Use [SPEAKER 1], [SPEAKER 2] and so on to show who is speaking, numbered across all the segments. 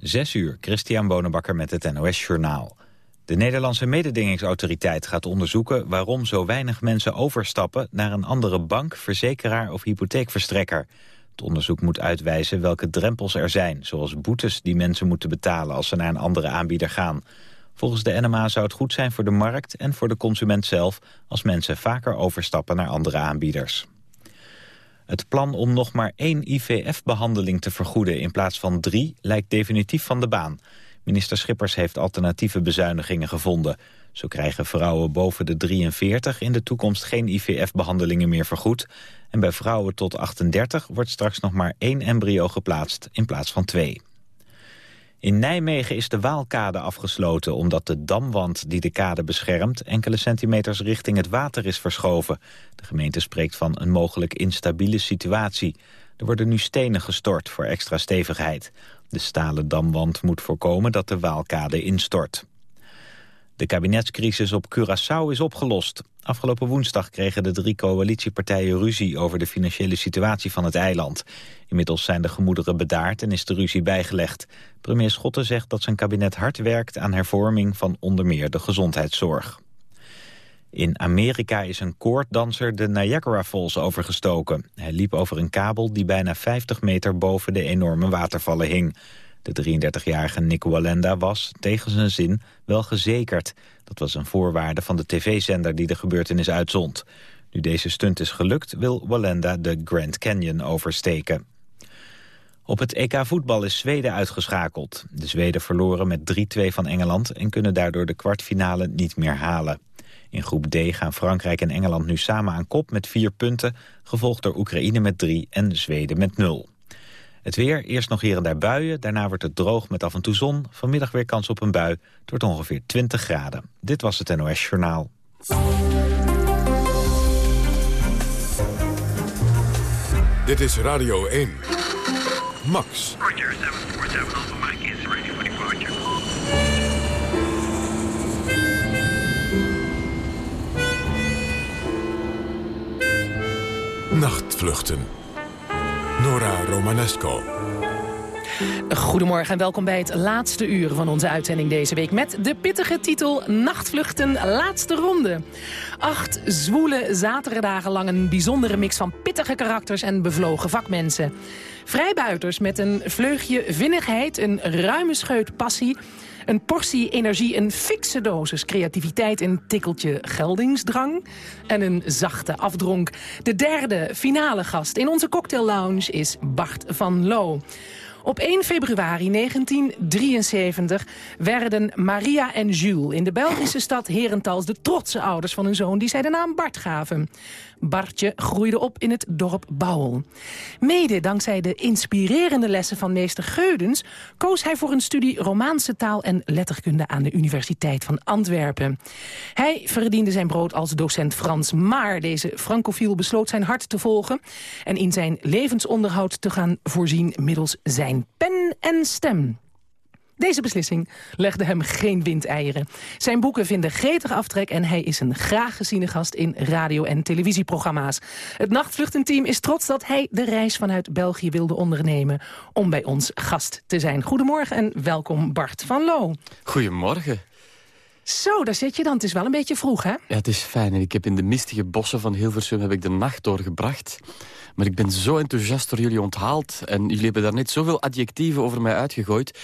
[SPEAKER 1] Zes uur, Christian Bonenbakker met het NOS Journaal. De Nederlandse mededingingsautoriteit gaat onderzoeken... waarom zo weinig mensen overstappen naar een andere bank, verzekeraar of hypotheekverstrekker. Het onderzoek moet uitwijzen welke drempels er zijn... zoals boetes die mensen moeten betalen als ze naar een andere aanbieder gaan. Volgens de NMA zou het goed zijn voor de markt en voor de consument zelf... als mensen vaker overstappen naar andere aanbieders. Het plan om nog maar één IVF-behandeling te vergoeden in plaats van drie lijkt definitief van de baan. Minister Schippers heeft alternatieve bezuinigingen gevonden. Zo krijgen vrouwen boven de 43 in de toekomst geen IVF-behandelingen meer vergoed. En bij vrouwen tot 38 wordt straks nog maar één embryo geplaatst in plaats van twee. In Nijmegen is de Waalkade afgesloten omdat de damwand die de kade beschermt enkele centimeters richting het water is verschoven. De gemeente spreekt van een mogelijk instabiele situatie. Er worden nu stenen gestort voor extra stevigheid. De stalen damwand moet voorkomen dat de Waalkade instort. De kabinetscrisis op Curaçao is opgelost. Afgelopen woensdag kregen de drie coalitiepartijen ruzie over de financiële situatie van het eiland. Inmiddels zijn de gemoederen bedaard en is de ruzie bijgelegd. Premier Schotten zegt dat zijn kabinet hard werkt aan hervorming van onder meer de gezondheidszorg. In Amerika is een koorddanser de Niagara Falls overgestoken. Hij liep over een kabel die bijna 50 meter boven de enorme watervallen hing. De 33-jarige Nick Walenda was, tegen zijn zin, wel gezekerd. Dat was een voorwaarde van de tv-zender die de gebeurtenis uitzond. Nu deze stunt is gelukt, wil Walenda de Grand Canyon oversteken. Op het EK voetbal is Zweden uitgeschakeld. De Zweden verloren met 3-2 van Engeland... en kunnen daardoor de kwartfinale niet meer halen. In groep D gaan Frankrijk en Engeland nu samen aan kop met vier punten... gevolgd door Oekraïne met drie en Zweden met nul. Het weer, eerst nog hier en daar buien, daarna wordt het droog met af en toe zon. Vanmiddag weer kans op een bui, wordt ongeveer 20 graden. Dit was het NOS Journaal.
[SPEAKER 2] Dit is Radio 1. Max.
[SPEAKER 3] Roger, 747 Alpha Mike is ready for departure.
[SPEAKER 2] Nachtvluchten. Nora Romanesco.
[SPEAKER 4] Goedemorgen en welkom bij het laatste uur van onze uitzending deze week... met de pittige titel Nachtvluchten Laatste Ronde. Acht zwoele zaterdagen lang een bijzondere mix van pittige karakters... en bevlogen vakmensen. Vrijbuiters met een vleugje vinnigheid, een ruime scheut passie... Een portie energie, een fikse dosis creativiteit... een tikkeltje geldingsdrang en een zachte afdronk. De derde finale gast in onze cocktail lounge is Bart van Loo. Op 1 februari 1973 werden Maria en Jules in de Belgische stad Herentals de trotse ouders van hun zoon die zij de naam Bart gaven. Bartje groeide op in het dorp Bouwel. Mede dankzij de inspirerende lessen van meester Geudens... koos hij voor een studie Romaanse taal en letterkunde... aan de Universiteit van Antwerpen. Hij verdiende zijn brood als docent Frans... maar deze francofiel besloot zijn hart te volgen... en in zijn levensonderhoud te gaan voorzien middels zijn pen en stem. Deze beslissing legde hem geen windeieren. Zijn boeken vinden gretig aftrek en hij is een graag geziene gast in radio- en televisieprogramma's. Het Nachtvluchtenteam is trots dat hij de reis vanuit België wilde ondernemen om bij ons gast te zijn. Goedemorgen en welkom Bart van Loo.
[SPEAKER 5] Goedemorgen.
[SPEAKER 4] Zo, daar zit je dan. Het is wel een beetje vroeg, hè?
[SPEAKER 5] Ja, het is fijn. En ik heb in de mistige bossen van Hilversum heb ik de nacht doorgebracht. Maar ik ben zo enthousiast door jullie onthaald. En jullie hebben daar net zoveel adjectieven over mij uitgegooid...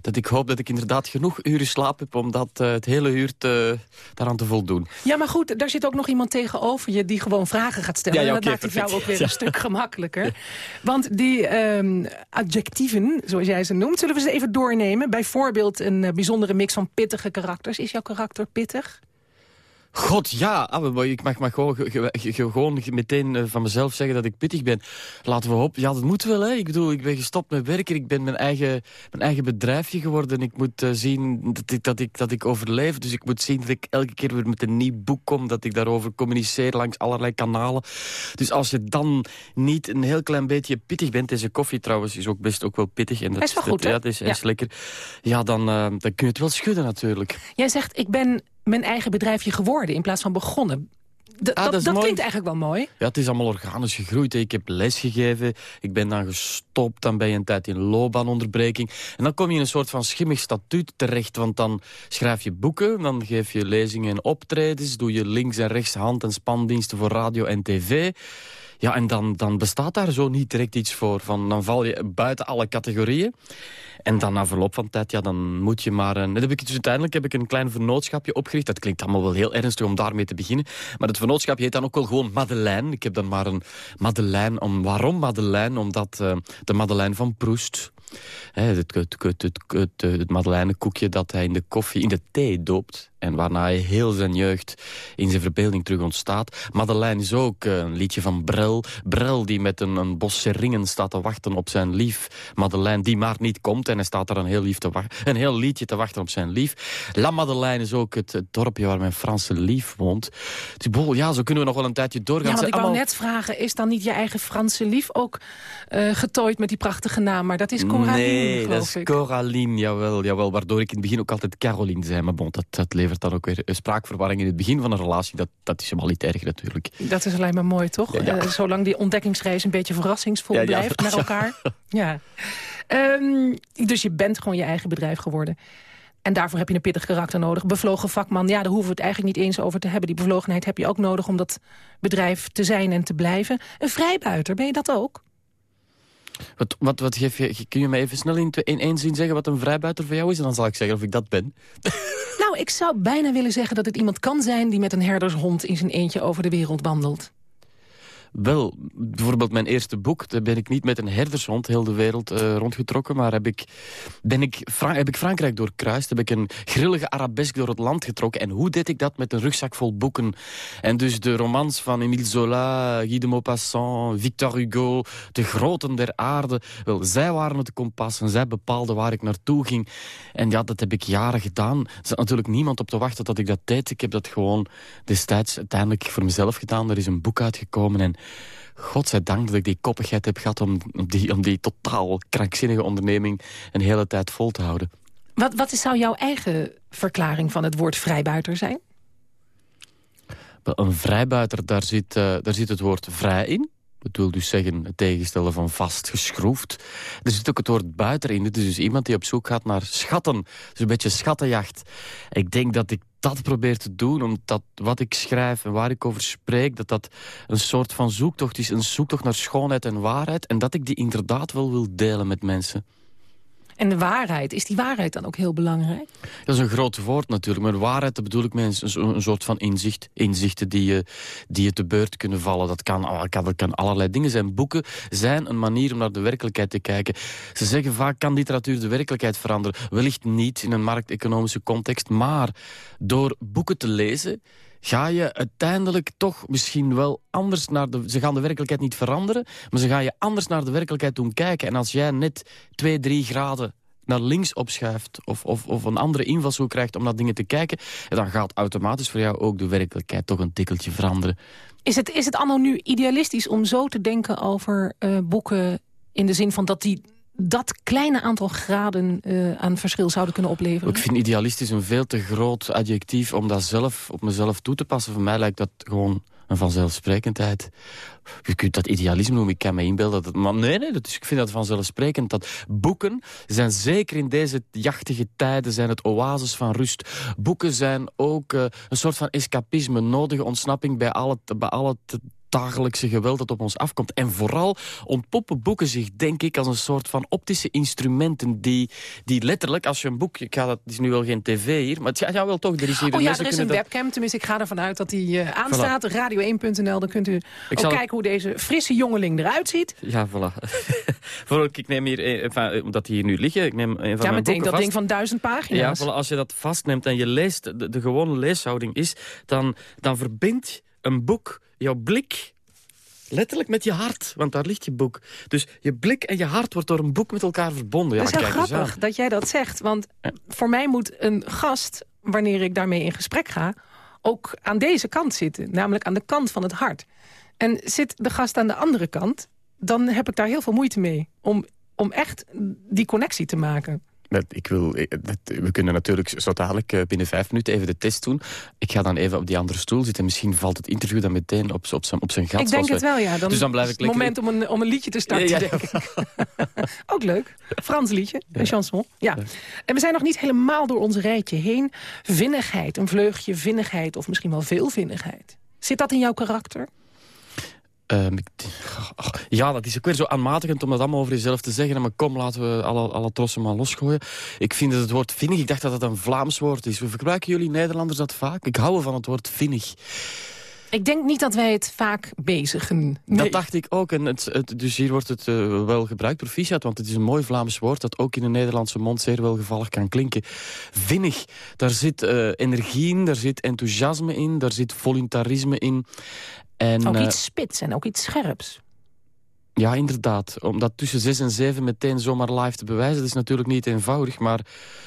[SPEAKER 5] dat ik hoop dat ik inderdaad genoeg uren slaap heb... om dat uh, het hele uur te, daaraan te voldoen.
[SPEAKER 4] Ja, maar goed, daar zit ook nog iemand tegenover je... die gewoon vragen gaat stellen.
[SPEAKER 5] Ja, ja,
[SPEAKER 4] en dat maakt het jou ook weer een stuk gemakkelijker. Want die ehm, adjectieven, zoals jij ze noemt... zullen we ze even doornemen. Bijvoorbeeld een eh, bijzondere mix van pittige karakters. Is jouw karakter pittig?
[SPEAKER 5] God, ja. Ah, maar ik mag, mag gewoon, ge- ge- ge- gewoon meteen eh, van mezelf zeggen dat ik pittig ben. Laten we op. Ja, dat moet wel. Hè. Ik bedoel, ik ben gestopt met werken. Ik ben mijn eigen, mijn eigen bedrijfje geworden. Ik moet eh, zien dat ik, dat, ik, dat ik overleef. Dus ik moet zien dat ik elke keer weer met een nieuw boek kom. Dat ik daarover communiceer langs allerlei kanalen. Dus als je dan niet een heel klein beetje pittig bent... Deze koffie trouwens is ook best ook wel pittig. En dat
[SPEAKER 4] is wel goed?
[SPEAKER 5] Ja, is, lekker. Ja, dan, eh, dan kun je het wel schudden natuurlijk.
[SPEAKER 4] Jij zegt, ik ben mijn eigen bedrijfje geworden in plaats van begonnen. D-
[SPEAKER 5] Ah,
[SPEAKER 4] dat,
[SPEAKER 5] dat
[SPEAKER 4] dat klinkt eigenlijk wel mooi.
[SPEAKER 5] Ja, het is allemaal organisch gegroeid. Ik heb les gegeven, ik ben dan gestopt, dan ben je een tijd in loopbaanonderbreking. En dan kom je in een soort van schimmig statuut terecht, want dan schrijf je boeken, dan geef je lezingen en optredens, doe je links en rechts hand- en spandiensten voor radio en tv. Ja, en dan, dan bestaat daar zo niet direct iets voor. Van, dan val je buiten alle categorieën. En dan na verloop van tijd, ja, dan moet je maar... Een, dat heb ik, dus uiteindelijk heb ik een klein vernootschapje opgericht. Dat klinkt allemaal wel heel ernstig om daarmee te beginnen. Maar het vernootschapje heet dan ook wel gewoon Madeleine. Ik heb dan maar een Madeleine. Om, waarom Madeleine? Omdat eh, de Madeleine van Proest... Hè, het, het, het, het, Madeleinekoekje dat hij in de koffie, in de thee doopt. En waarna hij heel zijn jeugd in zijn verbeelding terug ontstaat. Madeleine is ook eh, een liedje van Brel. Brel die met een, een bos seringen staat te wachten op zijn lief. Madeleine die maar niet komt. En hij staat er een heel, lief te wachten, een heel liedje te wachten op zijn lief. La Madeleine is ook het, het dorpje waar mijn Franse lief woont. Dus, bol, ja, zo kunnen we nog wel een tijdje doorgaan.
[SPEAKER 4] Ja, want ik wou
[SPEAKER 5] allemaal-
[SPEAKER 4] net vragen, is dan niet je eigen Franse lief ook eh, getooid met die prachtige naam? Maar dat is Coraline,
[SPEAKER 5] Nee, dat is
[SPEAKER 4] ik.
[SPEAKER 5] Coraline, jawel, jawel. Waardoor ik in het begin ook altijd Caroline zei. Maar bon, dat, dat levert dan ook weer spraakverwarring in het begin van een relatie. Dat, dat is helemaal niet erg natuurlijk.
[SPEAKER 4] Dat is alleen maar mooi, toch?
[SPEAKER 5] Ja, ja.
[SPEAKER 4] Eh, zolang die ontdekkingsreis een beetje verrassingsvol
[SPEAKER 5] Ja,
[SPEAKER 4] blijft naar elkaar. Ja. Ehm, dus je bent gewoon je eigen bedrijf geworden. En daarvoor heb je een pittig karakter nodig. Bevlogen vakman, ja, daar hoeven we het eigenlijk niet eens over te hebben. Die bevlogenheid heb je ook nodig om dat bedrijf te zijn en te blijven. Een vrijbuiter, ben je dat ook?
[SPEAKER 5] Wat, wat, wat geef je, kun je mij even snel in, in één zin zeggen wat een vrijbuiter voor jou is? En dan zal ik zeggen of ik dat ben.
[SPEAKER 4] Nou, ik zou bijna willen zeggen dat het iemand kan zijn... die met een herdershond in zijn eentje over de wereld wandelt.
[SPEAKER 5] Wel, bijvoorbeeld mijn eerste boek, daar ben ik niet met een herdershond heel de wereld eh, rondgetrokken, maar heb ik, ben ik, heb ik Frankrijk doorkruist, heb ik een grillige arabesk door het land getrokken. En hoe deed ik dat met een rugzak vol boeken? En dus de romans van Émile Zola, Guy de Maupassant, Victor Hugo, de groten der aarde. Wel, zij waren het kompas en zij bepaalden waar ik naartoe ging. En ja, dat heb ik jaren gedaan. Er zat natuurlijk niemand op te wachten dat ik dat deed. Ik heb dat gewoon destijds uiteindelijk voor mezelf gedaan. Er is een boek uitgekomen en godzijdank dat ik die koppigheid heb gehad... om, die, om die totaal krankzinnige onderneming een hele tijd vol te houden.
[SPEAKER 4] Wat, wat zou jouw eigen verklaring van het woord vrijbuiter zijn?
[SPEAKER 5] Een vrijbuiter, daar zit, eh, daar zit het woord vrij in. Dat wil dus zeggen het tegenstellen van vastgeschroefd. Er zit ook het woord buiter in. Het is dus iemand die op zoek gaat naar schatten. Dus een beetje schattenjacht. Ik denk dat ik dat probeer te doen, omdat wat ik schrijf en waar ik over spreek, dat dat een soort van zoektocht is. Een zoektocht naar schoonheid en waarheid. En dat ik die inderdaad wel wil delen met mensen.
[SPEAKER 4] En de waarheid, is die waarheid dan ook heel belangrijk?
[SPEAKER 5] Dat is een groot woord natuurlijk, maar waarheid bedoel ik met een, een, soort van inzicht. Inzichten die je, die je te beurt kunnen vallen. Dat kan, dat kan allerlei dingen zijn. Boeken zijn een manier om naar de werkelijkheid te kijken. Ze zeggen vaak, kan literatuur de werkelijkheid veranderen? Wellicht niet in een markteconomische context, maar door boeken te lezen ga je uiteindelijk toch misschien wel anders naar de... Ze gaan de werkelijkheid niet veranderen, maar ze gaan je anders naar de werkelijkheid doen kijken. En als jij net twee, drie graden naar links opschuift... Of, of, of een andere invalshoek krijgt om naar dingen te kijken... dan gaat automatisch voor jou ook de werkelijkheid toch een tikkeltje veranderen.
[SPEAKER 4] Is het, is het anno nu idealistisch om zo te denken over eh, boeken... in de zin van dat die dat kleine aantal graden eh, aan verschil zouden kunnen opleveren?
[SPEAKER 5] Ik vind idealistisch een veel te groot adjectief om dat zelf op mezelf toe te passen. Voor mij lijkt dat gewoon een vanzelfsprekendheid. Je kunt dat idealisme noemen, ik kan me inbeelden. Dat maar nee, nee dat is, ik vind dat vanzelfsprekend. Dat boeken zijn zeker in deze jachtige tijden zijn het oases van rust. Boeken zijn ook eh, een soort van escapisme, nodige ontsnapping bij al het, bij dagelijkse geweld dat op ons afkomt. En vooral ontpoppen boeken zich, denk ik, als een soort van optische instrumenten die, die letterlijk, als je een boek... Ik ga dat, het is nu wel geen tv hier, maar het, ja, ja, wel toch, er is hier...
[SPEAKER 4] Oh ja, er is een
[SPEAKER 5] dat-
[SPEAKER 4] webcam, tenminste ik ga ervan uit dat die eh, aanstaat. Radio1.nl, dan kunt u ook
[SPEAKER 5] zal-
[SPEAKER 4] kijken hoe deze frisse jongeling eruit ziet.
[SPEAKER 5] Ja, voilà. Voor, ik neem hier, enfin, eh, omdat die hier nu liggen, ik neem een van
[SPEAKER 4] Ja,
[SPEAKER 5] mijn
[SPEAKER 4] meteen dat
[SPEAKER 5] vast.
[SPEAKER 4] ding van duizend
[SPEAKER 5] Ja,
[SPEAKER 4] pagina's.
[SPEAKER 5] voilà, als je dat vastneemt en je leest, de, de gewone leeshouding is, dan, dan verbindt een boek jouw blik letterlijk met je hart. Want daar ligt je boek. Dus je blik en je hart wordt door een boek met elkaar verbonden. Ja,
[SPEAKER 4] dat is
[SPEAKER 5] eens
[SPEAKER 4] grappig dat jij dat zegt. Want voor mij moet een gast, wanneer ik daarmee in gesprek ga... ook aan deze kant zitten. Namelijk aan de kant van het hart. En zit de gast aan de andere kant... dan heb ik daar heel veel moeite mee. Om, om echt die connectie te maken.
[SPEAKER 5] Dat, ik wil, eh, dat, we kunnen natuurlijk zo dadelijk eh, binnen vijf minuten even de test doen. Ik ga dan even op die andere stoel zitten. Misschien valt het interview dan meteen op, op, zijn, op zijn gat.
[SPEAKER 4] Ik denk het
[SPEAKER 5] we-
[SPEAKER 4] wel, ja. Dan
[SPEAKER 5] dus dan blijf
[SPEAKER 4] is
[SPEAKER 5] ik lekker...
[SPEAKER 4] moment om een, om een liedje te starten,
[SPEAKER 5] Ja, ja.
[SPEAKER 4] denk ik. Ook leuk. Frans liedje, een chanson. Ja. En we zijn nog niet helemaal door ons rijtje heen. Vinnigheid, een vleugje vinnigheid of misschien wel veel vinnigheid. Zit dat in jouw karakter?
[SPEAKER 5] Ehm, ik- ja, dat is ook weer zo aanmatigend om dat allemaal over jezelf te zeggen. Maar kom, laten we alle, alle trossen maar losgooien. Ik vind dat het woord vinnig, ik dacht dat dat een Vlaams woord is. We gebruiken jullie Nederlanders dat vaak? Ik hou van het woord vinnig.
[SPEAKER 4] Ik denk niet dat wij het vaak bezigen. Nee.
[SPEAKER 5] Dat dacht ik ook. En het, het- dus hier wordt het eh, wel gebruikt, proficiat. Want het is een mooi Vlaams woord dat ook in een Nederlandse mond zeer welgevallig kan klinken. Vinnig, daar zit eh, energie in, daar zit enthousiasme in, daar zit voluntarisme in. En,
[SPEAKER 4] Ook
[SPEAKER 5] eh,
[SPEAKER 4] iets spits en ook iets scherps.
[SPEAKER 5] Ja, inderdaad. Om dat tussen 6 en 7 meteen zomaar live te bewijzen... dat is natuurlijk niet eenvoudig, maar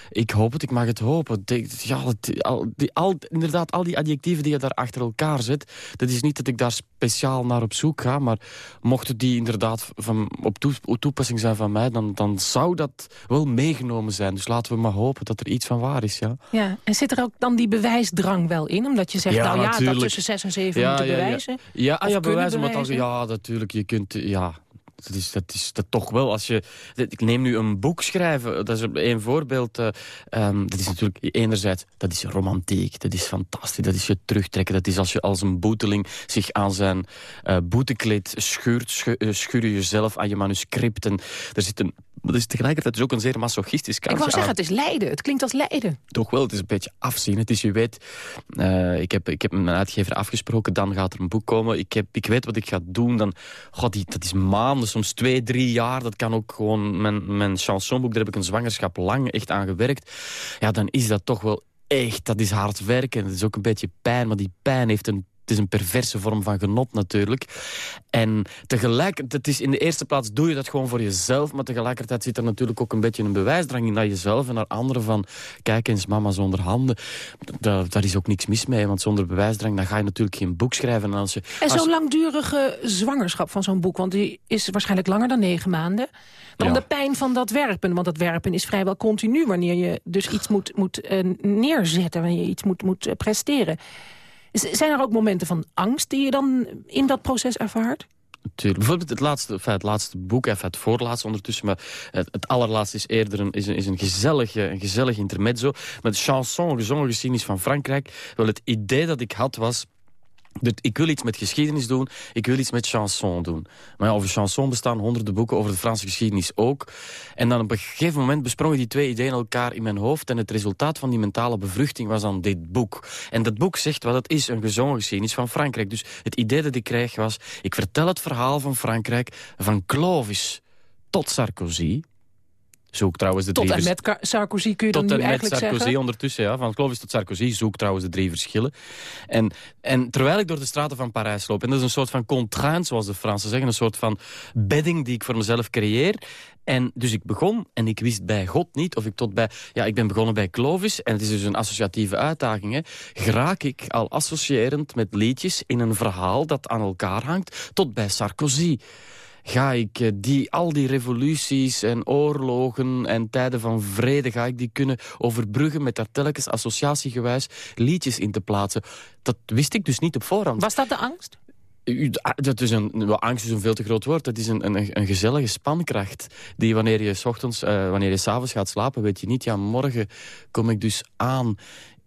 [SPEAKER 5] ik hoop het, ik mag het hopen. De- ja, het- al, die, al, inderdaad, al die adjectieven die je daar achter elkaar zet... dat is niet dat ik daar speciaal naar op zoek ga... maar mochten die inderdaad van, op toe- op toepassing zijn van mij... Dan, dan zou dat wel meegenomen zijn. Dus laten we maar hopen dat er iets van waar is, ja.
[SPEAKER 4] Ja. En zit er ook dan die bewijsdrang wel in? Omdat je zegt,
[SPEAKER 5] Ja,
[SPEAKER 4] nou ja,
[SPEAKER 5] natuurlijk.
[SPEAKER 4] dat tussen zes en zeven moeten bewijzen.
[SPEAKER 5] Ja, ah,
[SPEAKER 4] Of
[SPEAKER 5] ja
[SPEAKER 4] kunnen
[SPEAKER 5] bewijzen, als,
[SPEAKER 4] bewijzen.
[SPEAKER 5] ja, natuurlijk, je kunt, ja, dat is, dat is dat toch wel. Als je, ik neem nu een boek schrijven, dat is een voorbeeld. ehm, dat is natuurlijk enerzijds, dat is romantiek, dat is fantastisch, dat is je terugtrekken. Dat is als je als een boeteling zich aan zijn eh, boetekleed schuurt, schu- eh, schuur je jezelf aan je manuscript. En er zit een, dat is tegelijkertijd dus ook een zeer masochistisch
[SPEAKER 4] Ik
[SPEAKER 5] kantje
[SPEAKER 4] wou zeggen, het is lijden. Het klinkt als lijden.
[SPEAKER 5] Toch wel, het is een beetje afzien. Het is, je weet, eh, ik, heb, ik heb met mijn uitgever afgesproken, dan gaat er een boek komen. Ik, heb, ik weet wat ik ga doen. Dan, god, die, dat is maanden, soms twee, drie jaar. Dat kan ook gewoon mijn, mijn chansonboek, daar heb ik een zwangerschap lang echt aan gewerkt. Ja, dan is dat toch wel echt, dat is hard werken. Het is ook een beetje pijn, maar die pijn heeft een het is een perverse vorm van genot natuurlijk. En tegelijk, het is in de eerste plaats doe je dat gewoon voor jezelf, maar tegelijkertijd zit er natuurlijk ook een beetje een bewijsdrang in naar jezelf en naar anderen van, kijk eens mama zonder handen. Daar, daar is ook niks mis mee, want zonder bewijsdrang dan ga je natuurlijk geen boek schrijven. En als je,
[SPEAKER 4] En
[SPEAKER 5] als-
[SPEAKER 4] zo'n langdurige zwangerschap van zo'n boek... want die is waarschijnlijk langer dan negen maanden... dan
[SPEAKER 5] Ja.
[SPEAKER 4] de pijn van dat werpen. Want dat werpen is vrijwel continu... wanneer je dus iets moet, moet eh, neerzetten... wanneer je iets moet, moet eh, presteren. Zijn er ook momenten van angst die je dan in dat proces ervaart?
[SPEAKER 5] Natuurlijk. Bijvoorbeeld het laatste, het laatste boek, even het voorlaatste ondertussen, maar het, het allerlaatste is eerder een, is een, is een, gezellige, een gezellig intermezzo met chanson, gezongen geschiedenis van Frankrijk. Wel, het idee dat ik had was... dat Ik wil iets met geschiedenis doen, ik wil iets met chanson doen. Maar over chanson bestaan honderden boeken, over de Franse geschiedenis ook. En dan op een gegeven moment besprongen die twee ideeën elkaar in mijn hoofd... en het resultaat van die mentale bevruchting was dan dit boek. En dat boek zegt wat het is, een gezongen geschiedenis van Frankrijk. Dus het idee dat ik kreeg was... ik vertel het verhaal van Frankrijk van Clovis tot Sarkozy... Zoek trouwens de
[SPEAKER 4] Tot
[SPEAKER 5] drie
[SPEAKER 4] en met Sarkozy kun je dan
[SPEAKER 5] tot
[SPEAKER 4] nu
[SPEAKER 5] en met
[SPEAKER 4] eigenlijk
[SPEAKER 5] Sarkozy
[SPEAKER 4] zeggen?
[SPEAKER 5] ondertussen, ja. Van Clovis tot Sarkozy. Zoek trouwens de drie verschillen. En, en terwijl ik door de straten van Parijs loop... en dat is een soort van contraint, zoals de Fransen zeggen... een soort van bedding die ik voor mezelf creëer... En dus ik begon en ik wist bij God niet of ik tot bij... Ja, ik ben begonnen bij Clovis en het is dus een associatieve uitdaging. Hè. Geraak ik al associërend met liedjes in een verhaal dat aan elkaar hangt... tot bij Sarkozy ga ik eh, die, al die revoluties en oorlogen en tijden van vrede... ga ik die kunnen overbruggen met daar telkens associatiegewijs liedjes in te plaatsen. Dat wist ik dus niet op voorhand.
[SPEAKER 4] Was dat de angst?
[SPEAKER 5] Ah, Dat is een, wel, angst is een veel te groot woord. Dat is een, een, een gezellige spankracht. Die wanneer je 's ochtends, eh, wanneer je s'avonds gaat slapen, weet je niet. Ja, morgen kom ik dus aan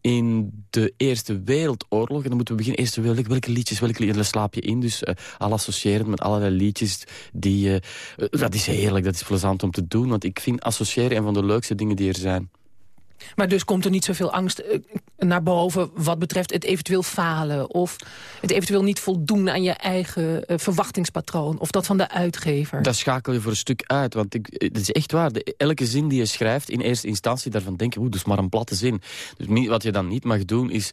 [SPEAKER 5] in de Eerste Wereldoorlog. En dan moeten we beginnen. Eerste Wereldoorlog, welke liedjes, welke liedjes? Slaap je in. Dus eh, al associërend met allerlei liedjes. Die, eh, dat is heerlijk, dat is plezant om te doen. Want ik vind associëren een van de leukste dingen die er zijn.
[SPEAKER 4] Maar dus komt er niet zoveel angst eh, naar boven... wat betreft het eventueel falen... of het eventueel niet voldoen aan je eigen eh, verwachtingspatroon... of dat van de uitgever.
[SPEAKER 5] Dat schakel je voor een stuk uit. Want ik, het is echt waar. Elke zin die je schrijft, in eerste instantie daarvan denk je... oeh, is maar een platte zin. Dus wat je dan niet mag doen, is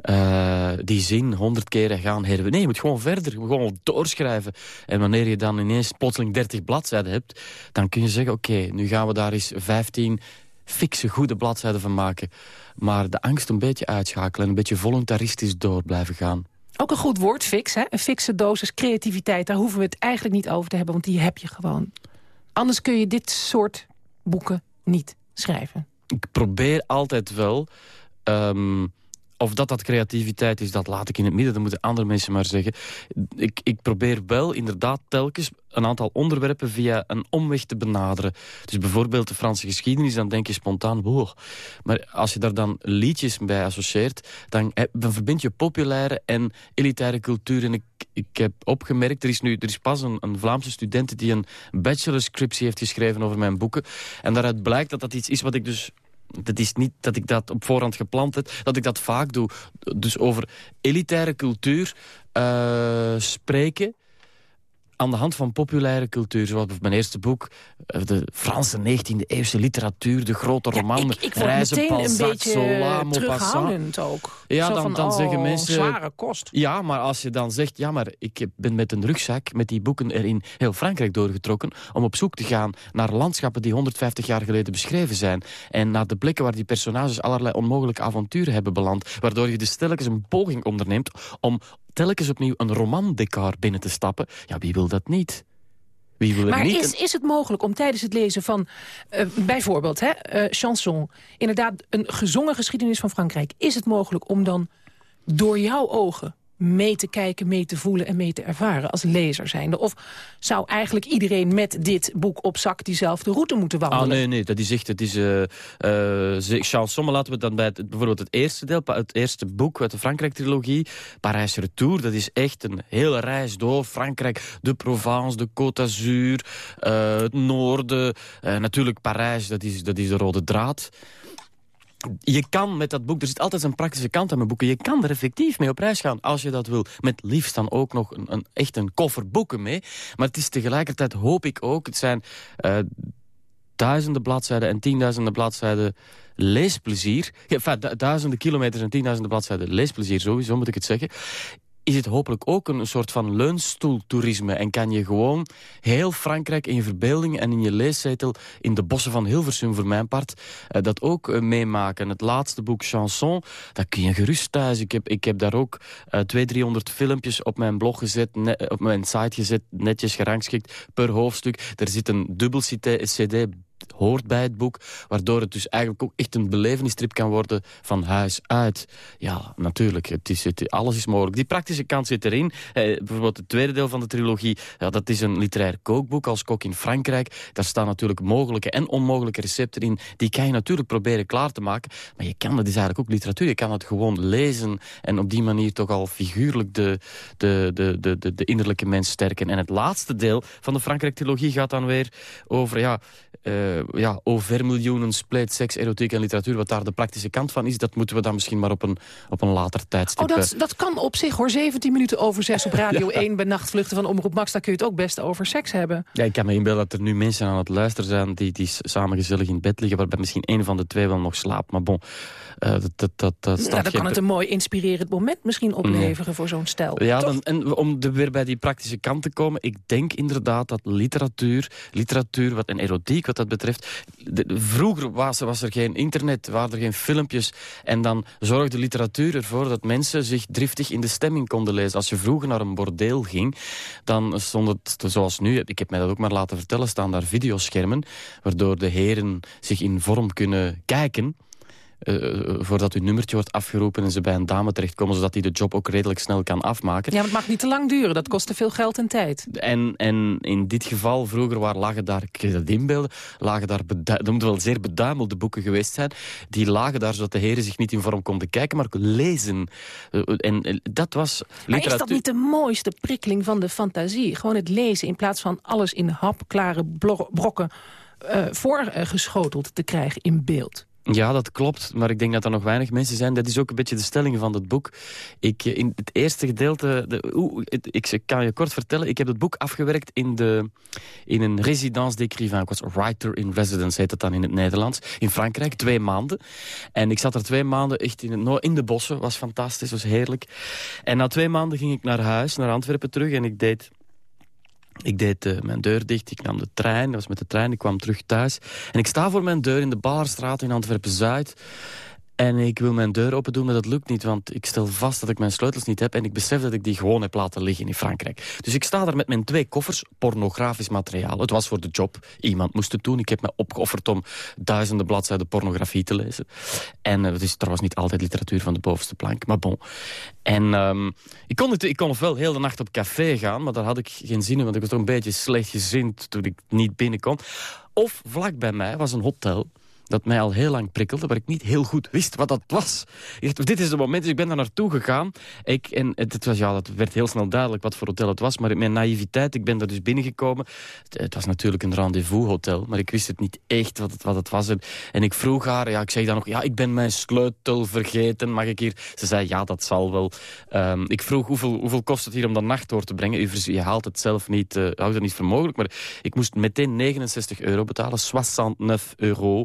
[SPEAKER 5] eh, die zin honderd keren gaan herwen. Nee, je moet gewoon verder, gewoon doorschrijven. En wanneer je dan ineens plotseling 30 bladzijden hebt... dan kun je zeggen, oké, nu gaan we daar eens 15 fikse, goede bladzijden van maken. Maar de angst een beetje uitschakelen... en een beetje voluntaristisch door blijven gaan.
[SPEAKER 4] Ook een goed woord, fix. Hè? Een fikse dosis creativiteit. Daar hoeven we het eigenlijk niet over te hebben, want die heb je gewoon. Anders kun je dit soort boeken niet schrijven?
[SPEAKER 5] Ik probeer altijd wel... ehm, of dat dat creativiteit is, dat laat ik in het midden. Dat moeten andere mensen maar zeggen. Ik, ik probeer wel inderdaad telkens een aantal onderwerpen via een omweg te benaderen. Dus bijvoorbeeld de Franse geschiedenis, dan denk je spontaan... Wow. Maar als je daar dan liedjes bij associeert... dan, eh, verbind je populaire en elitaire cultuur. En ik, ik heb opgemerkt, er is, nu, er is pas een, een Vlaamse student... die een bachelorscriptie heeft geschreven over mijn boeken. En daaruit blijkt dat dat iets is wat ik dus dat is niet dat ik dat op voorhand gepland heb, dat ik dat vaak doe. Dus over elitaire cultuur uh, spreken aan de hand van populaire cultuur. Zoals mijn eerste boek, eh, de Franse 19e-eeuwse literatuur, de grote roman,
[SPEAKER 4] ja, ik, ik
[SPEAKER 5] Reizen Balzac, Zola,
[SPEAKER 4] terughoudend ook.
[SPEAKER 5] Ja,
[SPEAKER 4] Zo
[SPEAKER 5] dan,
[SPEAKER 4] van,
[SPEAKER 5] dan
[SPEAKER 4] oh,
[SPEAKER 5] zeggen mensen...
[SPEAKER 4] zware kost.
[SPEAKER 5] Ja, maar als je dan zegt... ja, maar ik ben met een rugzak met die boeken er in heel Frankrijk doorgetrokken... om op zoek te gaan naar landschappen die 150 jaar geleden beschreven zijn. En naar de plekken waar die personages allerlei onmogelijke avonturen hebben beland. Waardoor je dus telkens een poging onderneemt... om telkens opnieuw een romandecor binnen te stappen. Ja, wie wil dat niet? Wie wil
[SPEAKER 4] Maar
[SPEAKER 5] niet
[SPEAKER 4] is, is het mogelijk om tijdens het lezen van eh, bijvoorbeeld hè, eh, chanson... inderdaad een gezongen geschiedenis van Frankrijk... is het mogelijk om dan door jouw ogen mee te kijken, mee te voelen en mee te ervaren als lezer zijnde? Of zou eigenlijk iedereen met dit boek op zak diezelfde route moeten wandelen?
[SPEAKER 5] Ah, nee, nee, dat is echt... Het is, eh eh, chanson, maar laten we dan bij het, bijvoorbeeld het eerste deel, het eerste boek uit de Frankrijk-trilogie, Parijs Retour, dat is echt een hele reis door Frankrijk, de Provence, de Côte d'Azur, eh, het noorden, natuurlijk Parijs, dat is, dat is de rode draad. Je kan met dat boek, er zit altijd een praktische kant aan mijn boeken, je kan er effectief mee op reis gaan als je dat wil. Met liefst dan ook nog een, een, echt een koffer boeken mee. Maar het is tegelijkertijd, hoop ik ook, het zijn eh, duizenden bladzijden en tienduizenden bladzijden leesplezier. Enfin, du- duizenden kilometers en tienduizenden bladzijden leesplezier, sowieso moet ik het zeggen. Is het hopelijk ook een soort van leunstoeltoerisme. En kan je gewoon heel Frankrijk in je verbeelding en in je leeszetel... in de bossen van Hilversum voor mijn part, eh, dat ook eh, meemaken. Het laatste boek Chanson, dat kun je gerust thuis. Ik heb, ik heb daar ook eh 200, 300 filmpjes op mijn blog gezet, op mijn site gezet, netjes gerangschikt per hoofdstuk. Er zit een dubbel cd hoort bij het boek, waardoor het dus eigenlijk ook echt een belevenistrip kan worden van huis uit. Ja, natuurlijk, het is, het, alles is mogelijk. Die praktische kant zit erin. Eh, bijvoorbeeld het tweede deel van de trilogie, ja, dat is een literair kookboek als kok in Frankrijk. Daar staan natuurlijk mogelijke en onmogelijke recepten in. Die kan je natuurlijk proberen klaar te maken, maar je kan, dat is eigenlijk ook literatuur, je kan het gewoon lezen en op die manier toch al figuurlijk de, de, de, de, de, de innerlijke mens sterken. En het laatste deel van de Frankrijk-trilogie gaat dan weer over, ja, eh, ja, overmiljoenen spleet, seks, erotiek en literatuur. Wat daar de praktische kant van is, dat moeten we dan misschien maar op een, op een later tijdstip...
[SPEAKER 4] Oh,
[SPEAKER 5] eh,
[SPEAKER 4] dat, dat kan op zich hoor. 17 minuten over 6 op Radio 1 bij Nachtvluchten van Omroep Max. Daar kun je het ook best over seks hebben.
[SPEAKER 5] Ja, ik kan me inbeelden dat er nu mensen aan het luisteren zijn... die, die samen gezellig in bed liggen... waarbij misschien een van de twee wel nog slaapt. Maar bon, eh, dat, dat, dat, dat
[SPEAKER 4] Nou, dan kan het een mooi inspirerend moment misschien opleveren voor zo'n stel.
[SPEAKER 5] Ja, dan, en om er weer bij die praktische kant te komen... ik denk inderdaad dat literatuur, literatuur wat, en erotiek wat dat betreft... de- de- vroeger was, was er geen internet, waren er geen filmpjes... en dan zorgde literatuur ervoor dat mensen zich driftig in de stemming konden lezen. Als je vroeger naar een bordeel ging, dan stond het zoals nu... ik heb mij dat ook maar laten vertellen, staan daar videoschermen... waardoor de heren zich in vorm kunnen kijken... eh, voordat hun nummertje wordt afgeroepen en ze bij een dame terechtkomen... zodat die de job ook redelijk snel kan afmaken.
[SPEAKER 4] Ja, maar het mag niet te lang duren. Dat kost te veel geld en tijd.
[SPEAKER 5] En, en in dit geval, vroeger waar lagen daar, je dat inbeelden, lagen daar, dat moeten wel zeer beduimelde boeken geweest zijn, die lagen daar zodat de heren zich niet in vorm konden kijken, maar lezen. Eh, En, dat was
[SPEAKER 4] Maar is dat niet de mooiste prikkeling van de fantasie? Gewoon het lezen in plaats van alles in hapklare brokken eh, voorgeschoteld te krijgen in beeld.
[SPEAKER 5] Ja, dat klopt. Maar ik denk dat er nog weinig mensen zijn. Dat is ook een beetje de stelling van het boek. Ik, eh, in het eerste gedeelte... De, ik, kan je kort vertellen. Ik heb het boek afgewerkt in, de, in een résidence d'écrivain. Ik was writer in residence, heet het dan in het Nederlands. In Frankrijk, twee maanden. En ik zat er twee maanden echt in, het, no- in de bossen. was fantastisch, was heerlijk. En na twee maanden ging ik naar huis, naar Antwerpen terug. En ik deed... Ik deed eh, mijn deur dicht, ik nam de trein, dat was met de trein, ik kwam terug thuis. En ik sta voor mijn deur in de Ballerstraat in Antwerpen-Zuid. En ik wil mijn deur open doen, maar dat lukt niet. Want ik stel vast dat ik mijn sleutels niet heb. En ik besef dat ik die gewoon heb laten liggen in Frankrijk. Dus ik sta daar met mijn twee koffers, pornografisch materiaal. Het was voor de job. Iemand moest het doen. Ik heb me opgeofferd om duizenden bladzijden pornografie te lezen. En uh, het is trouwens niet altijd literatuur van de bovenste plank. Maar bon. En um, ik, kon het, ik kon ofwel heel de nacht op café gaan. Maar daar had ik geen zin in. Want ik was toch een beetje slecht gezind toen ik niet binnenkom. Of vlak bij mij was een hotel dat mij al heel lang prikkelde, maar ik niet heel goed wist wat dat was. Dacht, dit is het moment, dus ik ben daar naartoe gegaan. Ik, en het, was, ja, dat werd heel snel duidelijk wat voor hotel het was, maar mijn naïviteit, ik ben daar dus binnengekomen. Het, was natuurlijk een rendezvous-hotel, maar ik wist het niet echt wat het, wat het was. En, en ik vroeg haar, ja, ik zei dan nog, ja, ik ben mijn sleutel vergeten, mag ik hier? Ze zei, ja, dat zal wel. Um, ik vroeg, hoeveel, hoeveel kost het hier om de nacht door te brengen? U, je haalt het zelf niet, uh, houdt het niet voor mogelijk, maar ik moest meteen 69 euro betalen, 69 euro.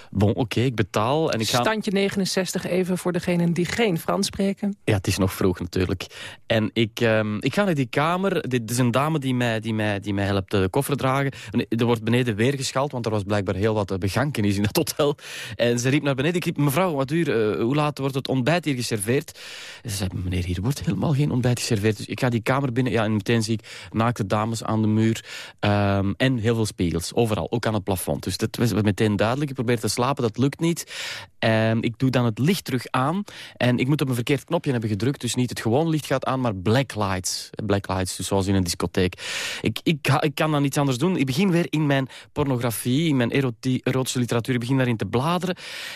[SPEAKER 5] Bon, oké, okay, ik betaal. En ik ga...
[SPEAKER 4] Standje 69 even voor degenen die geen Frans spreken.
[SPEAKER 5] Ja, het is nog vroeg natuurlijk. En ik, um, ik ga naar die kamer. Dit is een dame die mij, die mij, die mij helpt de koffer dragen. Er wordt beneden weer geschald, want er was blijkbaar heel wat begankenis in het hotel. En ze riep naar beneden. Ik riep, mevrouw, wat duur, uh, hoe laat wordt het ontbijt hier geserveerd? ze zei, meneer, hier wordt helemaal geen ontbijt geserveerd. Dus ik ga die kamer binnen. Ja, en meteen zie ik naakte dames aan de muur. Um, en heel veel spiegels, overal, ook aan het plafond. Dus dat was meteen duidelijk. Ik probeer te slapen, dat lukt niet. Um, ik doe dan het licht terug aan. En ik moet op een verkeerd knopje hebben gedrukt. Dus niet het gewoon licht gaat aan, maar black lights. Black lights, dus zoals in een discotheek. Ik, ik, ik kan dan iets anders doen. Ik begin weer in mijn pornografie, in mijn erotische literatuur. Ik begin daarin te bladeren.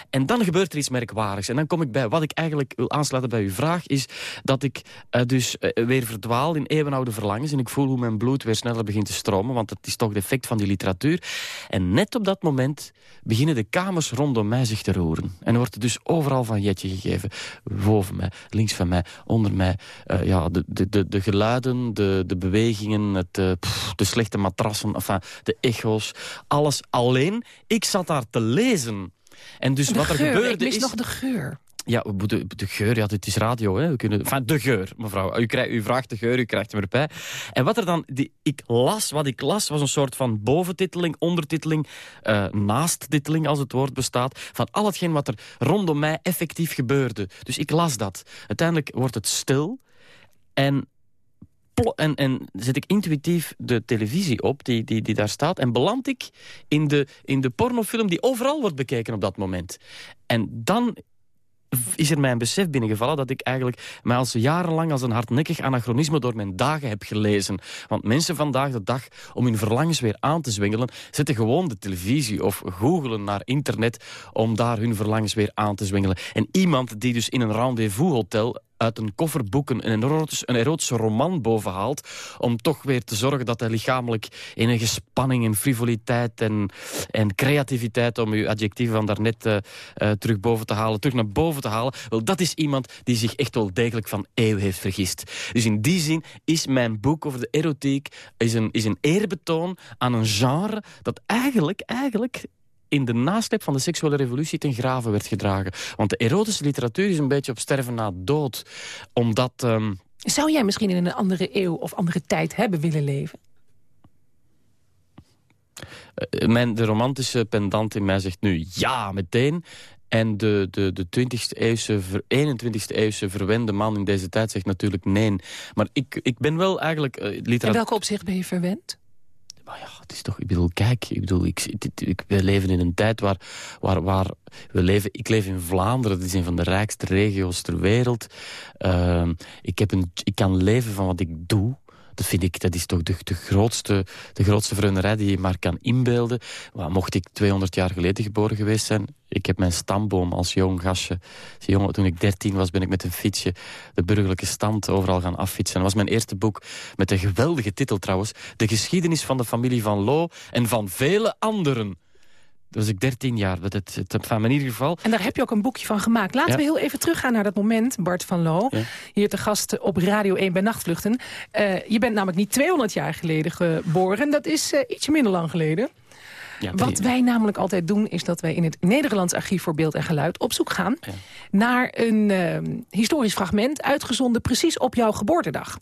[SPEAKER 5] En dan gebeurt er iets merkwaardigs. En dan kom ik bij wat ik eigenlijk wil aansluiten bij uw vraag... is dat ik uh, dus uh, weer verdwaal in eeuwenoude verlangens. En ik voel hoe mijn bloed weer sneller begint te stromen. Want dat is toch het effect van die literatuur. En net op dat moment beginnen de kamers rondom mij zich te roeren. En er wordt dus overal van jetje gegeven. Boven mij, links van mij, onder mij. Uh, ja, de, de, de, de, geluiden, de, de bewegingen, het, uh, pff, de slechte matrassen, enfin, de echo's. Alles alleen. Ik zat daar te lezen. En dus
[SPEAKER 4] de
[SPEAKER 5] wat er
[SPEAKER 4] geur,
[SPEAKER 5] gebeurde
[SPEAKER 4] ik mis
[SPEAKER 5] is...
[SPEAKER 4] nog de geur.
[SPEAKER 5] Ja, de, geur, ja, dit is radio. Hè. We kunnen, de geur, mevrouw. U, krijgt, u vraagt de geur, u krijgt hem erbij. En wat er dan, die, ik las, wat ik las, was een soort van boventiteling, ondertiteling, uh, naasttiteling, als het woord bestaat, van al hetgeen wat er rondom mij effectief gebeurde. Dus ik las dat. Uiteindelijk wordt het stil en en, en zet ik intuïtief de televisie op die, die, die daar staat... en beland ik in de, in de pornofilm die overal wordt bekeken op dat moment. En dan is er mij een besef binnengevallen dat ik eigenlijk mij als jarenlang als een hardnekkig anachronisme door mijn dagen heb gelezen. Want mensen vandaag de dag, om hun verlangens weer aan te zwengelen, zetten gewoon de televisie of googelen naar internet om daar hun verlangens weer aan te zwengelen. En iemand die dus in een rendezvous-hotel uit een koffer boeken een, een erotische roman bovenhaalt... om toch weer te zorgen dat hij lichamelijk in een gespanning en frivoliteit en, en creativiteit... om uw adjectieven van daarnet uh, terug boven te halen, terug naar boven te halen... wel, dat is iemand die zich echt wel degelijk van eeuw heeft vergist. Dus in die zin is mijn boek over de erotiek is een, is een eerbetoon aan een genre... dat eigenlijk, eigenlijk in de nasleep van de seksuele revolutie ten graven werd gedragen. Want de erotische literatuur is een beetje op sterven na dood. Omdat... Um...
[SPEAKER 4] Zou jij misschien in een andere eeuw of andere tijd hebben willen leven?
[SPEAKER 5] Uh, mijn, de romantische pendant in mij zegt nu ja, meteen. En de, de, de 20e eeuwse, 21e eeuwse verwende man in deze tijd zegt natuurlijk nee. Maar ik, ik ben wel eigenlijk... Uh,
[SPEAKER 4] literatuur... In welke opzicht ben je verwend?
[SPEAKER 5] Maar ja, het is toch, ik bedoel, kijk, ik bedoel, ik, we leven in een tijd waar, waar, waar we leven, ik leef in Vlaanderen, dat is een van de rijkste regio's ter wereld. Uh, ik, heb een, ik kan leven van wat ik doe. Dat vind ik, dat is toch de, de, grootste, de grootste die je maar kan inbeelden. Maar mocht ik 200 jaar geleden geboren geweest zijn, ik heb mijn stamboom als jong gastje. Jong, toen ik 13 was, ben ik met een fietsje de burgerlijke stand overal gaan affietsen. Dat was mijn eerste boek met een geweldige titel trouwens. De geschiedenis van de familie van Lo en van vele anderen. Toen was ik 13 jaar, dat het, het, van in ieder geval.
[SPEAKER 4] En daar heb je ook een boekje van gemaakt. Laten ja. we heel even teruggaan naar dat moment, Bart van Loo. Ja. Hier te gast op Radio 1 bij Nachtvluchten. Uh, je bent namelijk niet 200 jaar geleden geboren. Dat is uh, ietsje minder lang geleden. Ja, Wat wij namelijk altijd doen, is dat wij in het Nederlands Archief voor Beeld en Geluid op zoek gaan... Naar een uh, historisch fragment, uitgezonden precies op jouw geboortedag.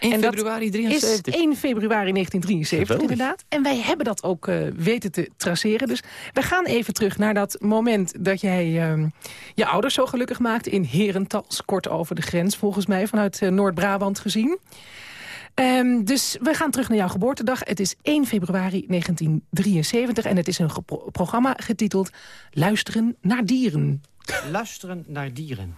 [SPEAKER 5] 1
[SPEAKER 4] En dat
[SPEAKER 5] februari
[SPEAKER 4] is
[SPEAKER 5] 73.
[SPEAKER 4] 1 februari 1973
[SPEAKER 5] Geweldig.
[SPEAKER 4] inderdaad. En wij hebben dat ook eh, weten te traceren. Dus we gaan even terug naar dat moment dat jij ehm, je ouders zo gelukkig maakte... in Herentals, kort over de grens volgens mij, vanuit eh, Noord-Brabant gezien. Ehm, dus we gaan terug naar jouw geboortedag. Het is 1 februari 1973 en het is een programma getiteld... Luisteren naar dieren.
[SPEAKER 6] Luisteren naar dieren.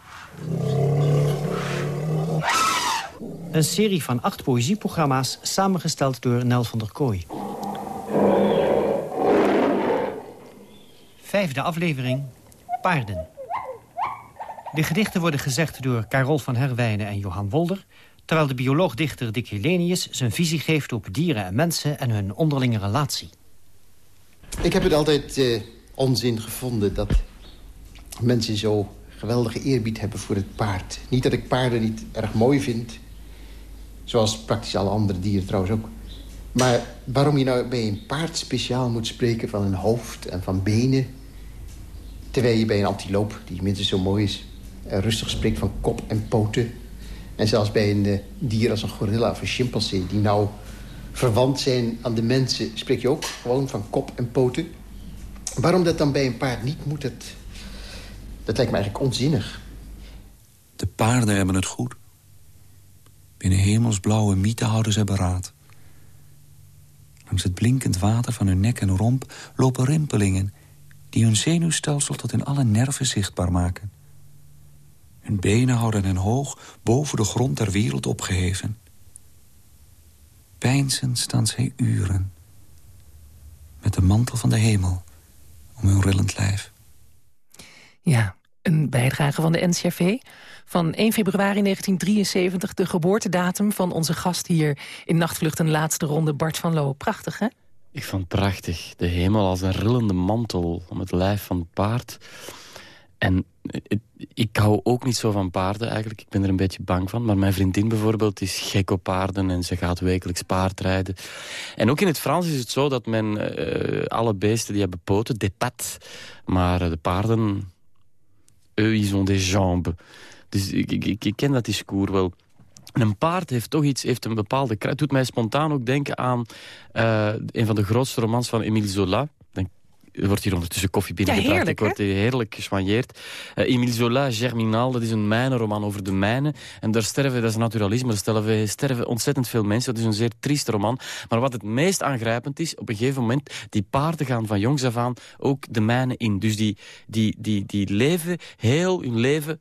[SPEAKER 6] Een serie van acht poëzieprogramma's samengesteld door Nel van der Kooi. Vijfde aflevering, Paarden. De gedichten worden gezegd door Carol van Herwijnen en Johan Wolder... terwijl de bioloog-dichter Dick Helenius zijn visie geeft op dieren en mensen... en hun onderlinge relatie.
[SPEAKER 7] Ik heb het altijd eh, onzin gevonden dat mensen zo geweldige eerbied hebben voor het paard. Niet dat ik paarden niet erg mooi vind. Zoals praktisch alle andere dieren trouwens ook. Maar waarom je nou bij een paard speciaal moet spreken van een hoofd en van benen... terwijl je bij een antiloop, die minstens zo mooi is... eh, rustig spreekt van kop en poten... en zelfs bij een eh, dier als een gorilla of een chimpansee... die nou verwant zijn aan de mensen... spreek je ook gewoon van kop en poten. Waarom dat dan bij een paard niet moet, dat, dat lijkt me eigenlijk onzinnig.
[SPEAKER 8] De paarden hebben het goed. Binnen hemelsblauwe mieten houden zij beraad. Langs het blinkend water van hun nek en romp lopen rimpelingen... die hun zenuwstelsel tot in alle nerven zichtbaar maken. Hun benen houden hen hoog boven de grond der wereld opgeheven. Peinzend staan zij uren. Met de mantel van de hemel om hun rillend lijf.
[SPEAKER 4] Ja, een bijdrage van de NCRV van 1 februari 1973... de geboortedatum van onze gast hier in Nachtvlucht een laatste ronde, Bart van Loo. Prachtig, hè?
[SPEAKER 5] Ik vond het prachtig. De hemel als een rillende mantel om het lijf van het paard. En ik hou ook niet zo van paarden eigenlijk. Ik ben er een beetje bang van. Maar mijn vriendin bijvoorbeeld is gek op paarden en ze gaat wekelijks paardrijden. En ook in het Frans is het zo dat men eh, alle beesten die hebben poten, des pattes. Maar de paarden, eux, ils ont des jambes. Dus ik, ken dat discours wel. En een paard heeft toch iets, heeft een bepaalde kracht. Doet mij spontaan ook denken aan eh, een van de grootste romans van Émile Zola. Er wordt hier ondertussen koffie binnengebracht. Ik word heerlijk geswanjeerd. Eh Émile Zola, Germinal, dat is een mijnenroman over de mijnen. En daar sterven, dat is naturalisme, daar sterven, sterven ontzettend veel mensen. Dat is een zeer trieste roman. Maar wat het meest aangrijpend is, op een gegeven moment... die paarden gaan van jongs af aan ook de mijnen in. Dus die, die, die, die leven heel hun leven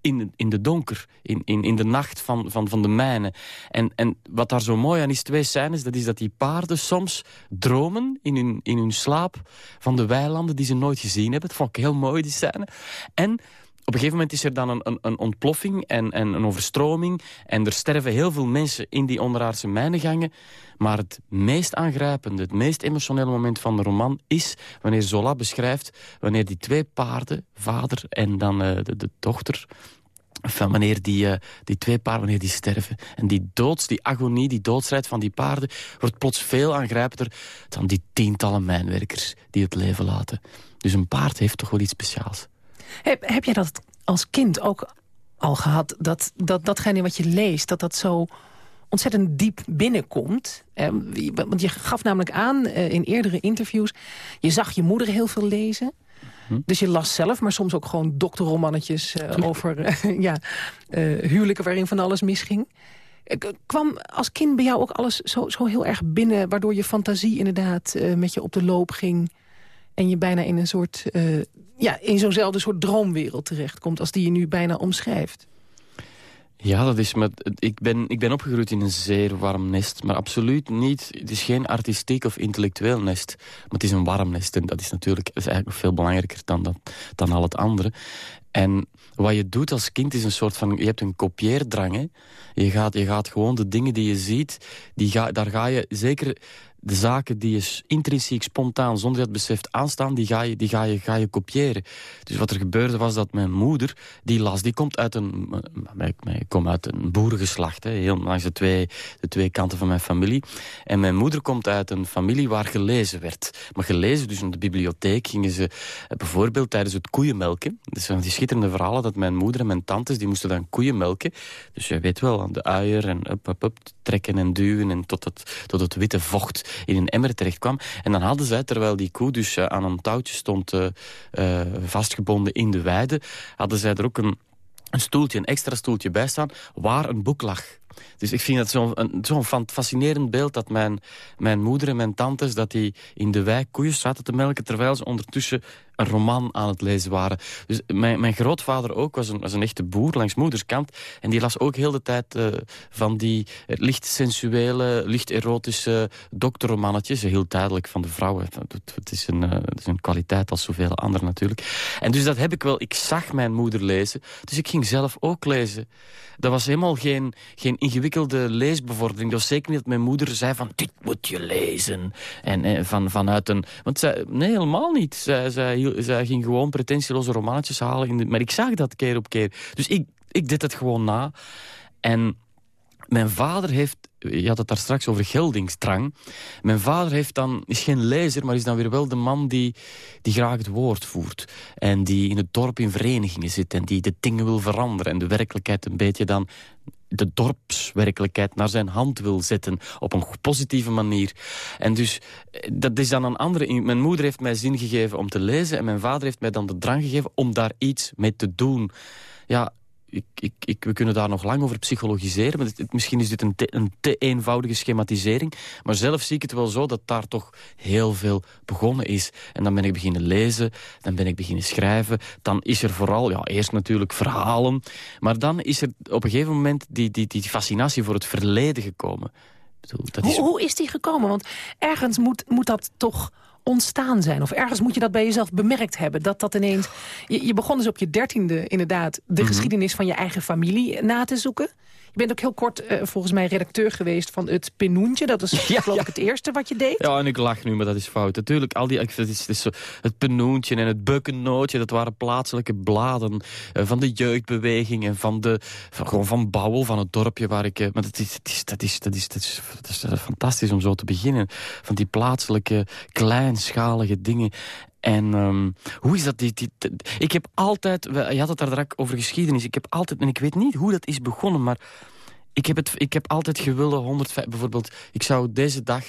[SPEAKER 5] in, in de donker, in, in, in de nacht van, van, van de mijnen. En, en wat daar zo mooi aan is, twee scènes, dat is dat die paarden soms dromen in hun, in hun slaap van de weilanden die ze nooit gezien hebben. Dat vond ik heel mooi, die scène. En op een gegeven moment is er dan een, een, een ontploffing en, en een overstroming. En er sterven heel veel mensen in die onderaardse mijnengangen. Maar het meest aangrijpende, het meest emotionele moment van de roman is wanneer Zola beschrijft wanneer die twee paarden, vader en dan eh, de, de dochter, wanneer die, eh, die twee paarden wanneer die sterven. En die doods, die agonie, die doodsrijd van die paarden... wordt plots veel aangrijpender dan die tientallen mijnwerkers die het leven laten. Dus een paard heeft toch wel iets speciaals.
[SPEAKER 4] Heb, heb jij dat als kind ook al gehad? Dat, dat datgene wat je leest, dat dat zo ontzettend diep binnenkomt? Eh, want je gaf namelijk aan eh, in eerdere interviews... je zag je moeder heel veel lezen... Dus je las zelf, maar soms ook gewoon dokterromannetjes eh, over eh, ja, eh, huwelijken waarin van alles misging. Kwam als kind bij jou ook alles zo, zo heel erg binnen... waardoor je fantasie inderdaad eh, met je op de loop ging... en je bijna in een soort, eh, ja, in zo'nzelfde soort droomwereld terechtkomt... als die je nu bijna omschrijft?
[SPEAKER 5] Ja, dat is met, ik, ben, ik ben opgegroeid in een zeer warm nest. Maar absoluut niet, het is geen artistiek of intellectueel nest. Maar het is een warm nest. En dat is natuurlijk is eigenlijk veel belangrijker dan, dat, dan al het andere. En wat je doet als kind is een soort van... Je hebt een kopieerdrang, hè. Je gaat, je gaat gewoon de dingen die je ziet... Die ga, daar ga je zeker de zaken die je intrinsiek, spontaan, zonder dat beseft aanstaan, die ga je, die ga je, ga je kopiëren. Dus wat er gebeurde was dat mijn moeder, die las, die komt uit een, ik kom uit een boerengeslacht, hè, heel langs de twee, de twee kanten van mijn familie. En mijn moeder komt uit een familie waar gelezen werd. Maar gelezen, dus in de bibliotheek gingen ze eh, bijvoorbeeld tijdens het koeienmelken, dus van die schitterende verhalen dat mijn moeder en mijn tantes... die moesten dan koeien melken. Dus je weet wel, aan de uier en up, up, up, trekken en duwen... en tot het, tot het witte vocht in een emmer terecht kwam. En dan hadden zij, terwijl die koe dus uh, aan een touwtje stond... Uh, uh, vastgebonden in de weide, hadden zij er ook een, een stoeltje, een extra stoeltje bij staan... waar een boek lag. Dus ik vind het zo'n zo fascinerend beeld dat mijn, mijn moeder en mijn tantes... dat die in de wijk koeien zaten te melken... terwijl ze ondertussen een roman aan het lezen waren. Dus mijn, mijn grootvader ook was een, was een echte boer langs moederskant. En die las ook heel de tijd uh, van die licht sensuele, licht erotische dokterromannetjes. Heel duidelijk van de vrouwen. Het, is een, uh, het is een kwaliteit als zoveel anderen natuurlijk. En dus dat heb ik wel. Ik zag mijn moeder lezen. Dus ik ging zelf ook lezen. Dat was helemaal geen, geen ingewikkelde leesbevordering. Dat was zeker niet dat mijn moeder zei van dit moet je lezen. En, en van, vanuit een... Want zij, nee, helemaal niet. Zij, zij zij ging gewoon pretentieloze romannetjes halen. In de, maar ik zag dat keer op keer. Dus ik, ik deed het gewoon na. En mijn vader heeft... Je had het daar straks over geldingsdrang. Mijn vader heeft dan, is geen lezer, maar is dan weer wel de man die, die graag het woord voert. En die in het dorp in verenigingen zit. En die de dingen wil veranderen. En de werkelijkheid een beetje dan de dorpswerkelijkheid naar zijn hand wil zetten. Op een positieve manier. En dus, dat is dan een andere... Mijn moeder heeft mij zin gegeven om te lezen... en mijn vader heeft mij dan de drang gegeven om daar iets mee te doen. Ja, ik, ik, ik, we kunnen daar nog lang over psychologiseren. Maar misschien is dit een te, een te, eenvoudige schematisering. Maar zelf zie ik het wel zo dat daar toch heel veel begonnen is. En dan ben ik beginnen lezen, dan ben ik beginnen schrijven. Dan is er vooral, ja, eerst natuurlijk verhalen. Maar dan is er op een gegeven moment die, die, die fascinatie voor het verleden gekomen.
[SPEAKER 4] Bedoel, dat is... Hoe, hoe is die gekomen? Want ergens moet, moet dat toch ontstaan zijn? Of ergens moet je dat bij jezelf bemerkt hebben. Dat dat ineens... Je, je begon dus op je dertiende inderdaad de mhm. geschiedenis van je eigen familie na te zoeken. Je bent ook heel kort uh, volgens mij redacteur geweest van het Penoentje. Dat is ja, geloof ik het eerste wat je deed.
[SPEAKER 5] Ja, en ik lach nu, maar dat is fout. Natuurlijk, al die, het, is, het, is zo, het Penoentje en het Bukkennootje... dat waren plaatselijke bladen uh, van de jeugdbeweging... en van, de, van, gewoon van Bouwel, van het dorpje waar ik... Uh, maar dat is, dat, is, dat, is, dat, is, dat, is, dat is fantastisch om zo te beginnen. Van die plaatselijke, kleinschalige dingen. En um, hoe is dat? Die, ik heb altijd, je had het daar over geschiedenis. Ik heb altijd, en ik weet niet hoe dat is begonnen, maar ik heb, het, ik heb altijd 150, bijvoorbeeld, ik zou deze dag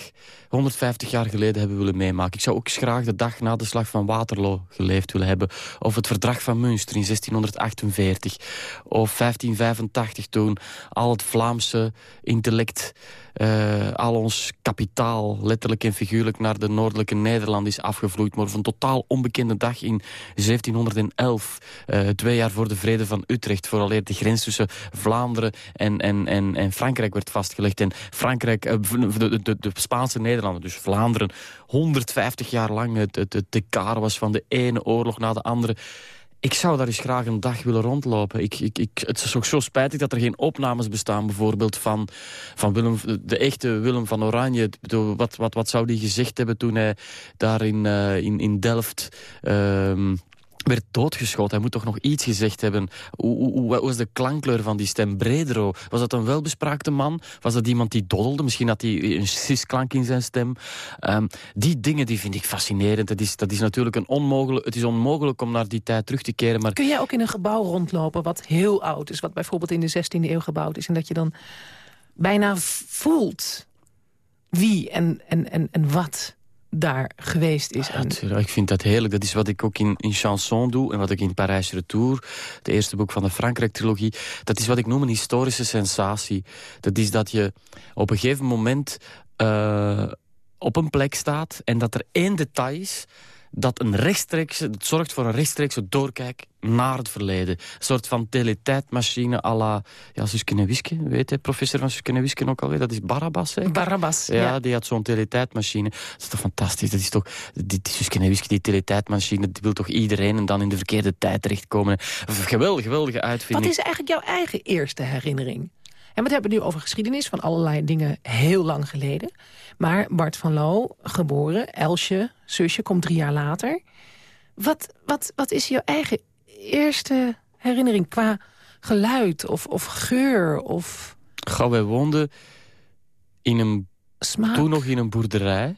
[SPEAKER 5] 150 jaar geleden hebben willen meemaken. Ik zou ook graag de dag na de slag van Waterloo geleefd willen hebben. Of het verdrag van Münster in 1648. Of 1585 toen al het Vlaamse intellect uh, al ons kapitaal, letterlijk en figuurlijk, naar de noordelijke Nederland is afgevloeid. Maar op een totaal onbekende dag in 1711, uh, eh, twee jaar voor de vrede van Utrecht, vooraleer de grens tussen Vlaanderen en, en, en, en Frankrijk werd vastgelegd. En Frankrijk, uh, de, de, de Spaanse Nederlanden, dus Vlaanderen, 150 jaar lang het, het, het decor was van de ene oorlog na de andere. Ik zou daar eens graag een dag willen rondlopen. Ik, ik, ik, het is ook zo spijtig dat er geen opnames bestaan... bijvoorbeeld van, van Willem, de echte Willem van Oranje. Wat, wat, wat zou die gezegd hebben toen hij daar in, uh, in, in Delft... Uh, werd doodgeschoten. Hij moet toch nog iets gezegd hebben. Hoe, hoe, was de klankkleur van die stem? Bredero, was dat een welbespraakte man? Was dat iemand die doddelde? Misschien had hij een cis-klank in zijn stem. Um, die dingen die vind ik fascinerend. Dat is, dat is natuurlijk een onmogelijk, het is onmogelijk om naar die tijd terug te keren. Maar...
[SPEAKER 4] Kun jij ook in een gebouw rondlopen wat heel oud is? Wat bijvoorbeeld in de 16e eeuw gebouwd is. En dat je dan bijna voelt wie en, en, en, en wat daar geweest is.
[SPEAKER 5] Ja, ik vind dat heerlijk. Dat is wat ik ook in, in Chanson doe en wat ik in Parijs Retour, het eerste boek van de Frankrijk-trilogie, dat is wat ik noem een historische sensatie. Dat is dat je op een gegeven moment uh, op een plek staat en dat er één detail is dat een rechtstreekse, het zorgt voor een rechtstreekse doorkijk naar het verleden. Een soort van teletijdmachine à la ja, Suske en Wiske. Weet je, professor van Suske en Wiske ook alweer? Dat is Barabbas, hè?
[SPEAKER 4] Barabbas,
[SPEAKER 5] ja. ja. die had zo'n teletijdmachine. Dat is toch fantastisch? Dat is toch, die, die Suske en Wiske, die teletijdmachine, die wil toch iedereen en dan in de verkeerde tijd terechtkomen. Geweldige, geweldige uitvinding.
[SPEAKER 4] Wat is eigenlijk jouw eigen eerste herinnering? En we hebben nu over geschiedenis van allerlei dingen heel lang geleden. Maar Bart van Loo, geboren, Elsje, zusje, komt drie jaar later. Wat, wat, wat is jouw eigen eerste herinnering qua geluid of, of geur? Of...
[SPEAKER 5] Gauw, wij woonden in een, Smaak. toen nog in een boerderij,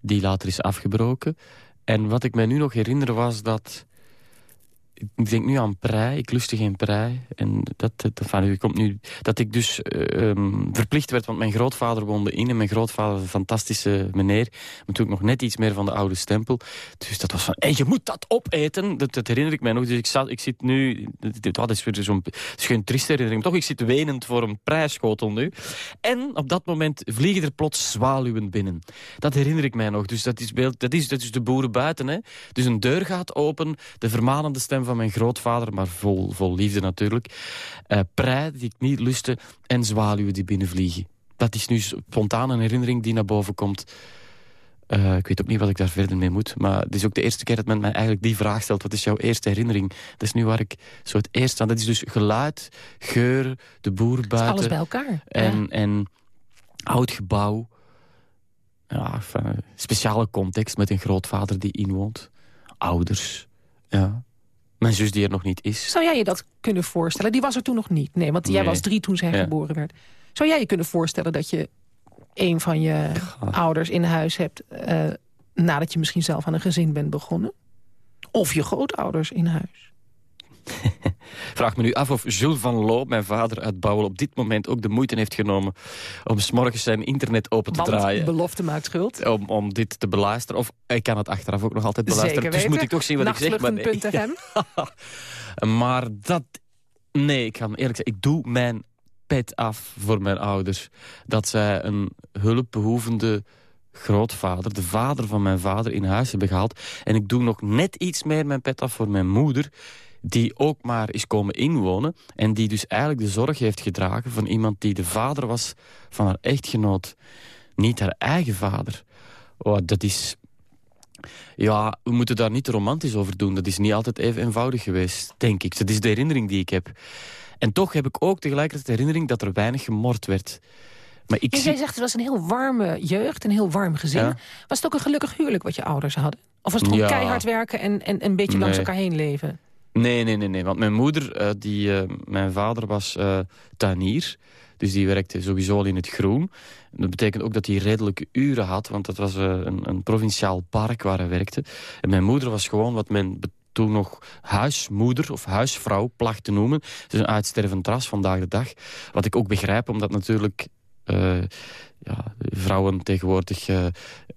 [SPEAKER 5] die later is afgebroken. En wat ik mij nu nog herinner was dat ik denk nu aan prei. Ik lustte geen prei. En dat, dat, van, komt nu, dat ik dus uh, um, verplicht werd, want mijn grootvader woonde in. En mijn grootvader een fantastische meneer. Maar natuurlijk nog net iets meer van de oude stempel. Dus dat was van, hey, je moet dat opeten. Dat, dat herinner ik mij nog. Dus ik, zat, ik zit nu, dat is weer zo'n trieste herinnering. Toch, ik zit wenend voor een prijsschotel nu. En op dat moment vliegen er plots zwaluwen binnen. Dat herinner ik mij nog. Dus dat is, beeld, dat is, dat is de boeren buiten. Hè. Dus een deur gaat open, de vermanende stem van mijn grootvader, maar vol, vol liefde natuurlijk. Uh, prei die ik niet lustte en zwaluwen die binnenvliegen. Dat is nu spontaan een herinnering die naar boven komt. Uh, ik weet ook niet wat ik daar verder mee moet. Maar het is ook de eerste keer dat men mij eigenlijk die vraag stelt. Wat is jouw eerste herinnering? Dat is nu waar ik zo het eerst aan... Dat is dus geluid, geur, de boer buiten.
[SPEAKER 4] alles bij elkaar.
[SPEAKER 5] En, ja. en oud gebouw. Ja, speciale context met een grootvader die inwoont. Ouders. Ja. Mijn zus die er nog niet is.
[SPEAKER 4] Zou jij je dat kunnen voorstellen? Die was er toen nog niet. Nee, want jij was drie toen zij ja. geboren werd. Zou jij je kunnen voorstellen dat je een van je ouders in huis hebt... Uh, nadat je misschien zelf aan een gezin bent begonnen? Of je grootouders in huis?
[SPEAKER 5] Vraag me nu af of Jules van Loo, mijn vader uit Bouwel... op dit moment ook de moeite heeft genomen... om s'morgens zijn internet open te
[SPEAKER 4] Want
[SPEAKER 5] draaien.
[SPEAKER 4] belofte maakt schuld.
[SPEAKER 5] Om, om dit te beluisteren. Of ik kan het achteraf ook nog altijd beluisteren.
[SPEAKER 4] Zeker
[SPEAKER 5] dus moet ik toch zien wat ik zeg.
[SPEAKER 4] Maar, nee.
[SPEAKER 5] maar dat... Nee, ik ga eerlijk zeggen. Ik doe mijn pet af voor mijn ouders. Dat zij een hulpbehoevende grootvader, de vader van mijn vader, in huis hebben gehaald. En ik doe nog net iets meer mijn pet af voor mijn moeder die ook maar is komen inwonen... en die dus eigenlijk de zorg heeft gedragen van iemand die de vader was van haar echtgenoot. Niet haar eigen vader. Oh, dat is... Ja, we moeten daar niet romantisch over doen. Dat is niet altijd even eenvoudig geweest, denk ik. Dat is de herinnering die ik heb. En toch heb ik ook tegelijkertijd de herinnering dat er weinig gemord werd. Maar ik
[SPEAKER 4] en jij zegt, het was een heel warme jeugd, een heel warm gezin.
[SPEAKER 5] Ja.
[SPEAKER 4] Was het ook een gelukkig huwelijk wat je ouders hadden? Of was het gewoon
[SPEAKER 5] Ja.
[SPEAKER 4] keihard werken en, en een beetje langs elkaar heen leven?
[SPEAKER 5] Nee, nee, nee, nee. Want mijn moeder, eh, die, eh, mijn vader was eh tuinier. Dus die werkte sowieso al in het groen. En dat betekent ook dat hij redelijke uren had. Want dat was een, een provinciaal park waar hij werkte. En mijn moeder was gewoon wat men toen nog huismoeder of huisvrouw placht te noemen. Dus een uitstervend ras vandaag de dag. Wat ik ook begrijp, omdat natuurlijk... ja, vrouwen tegenwoordig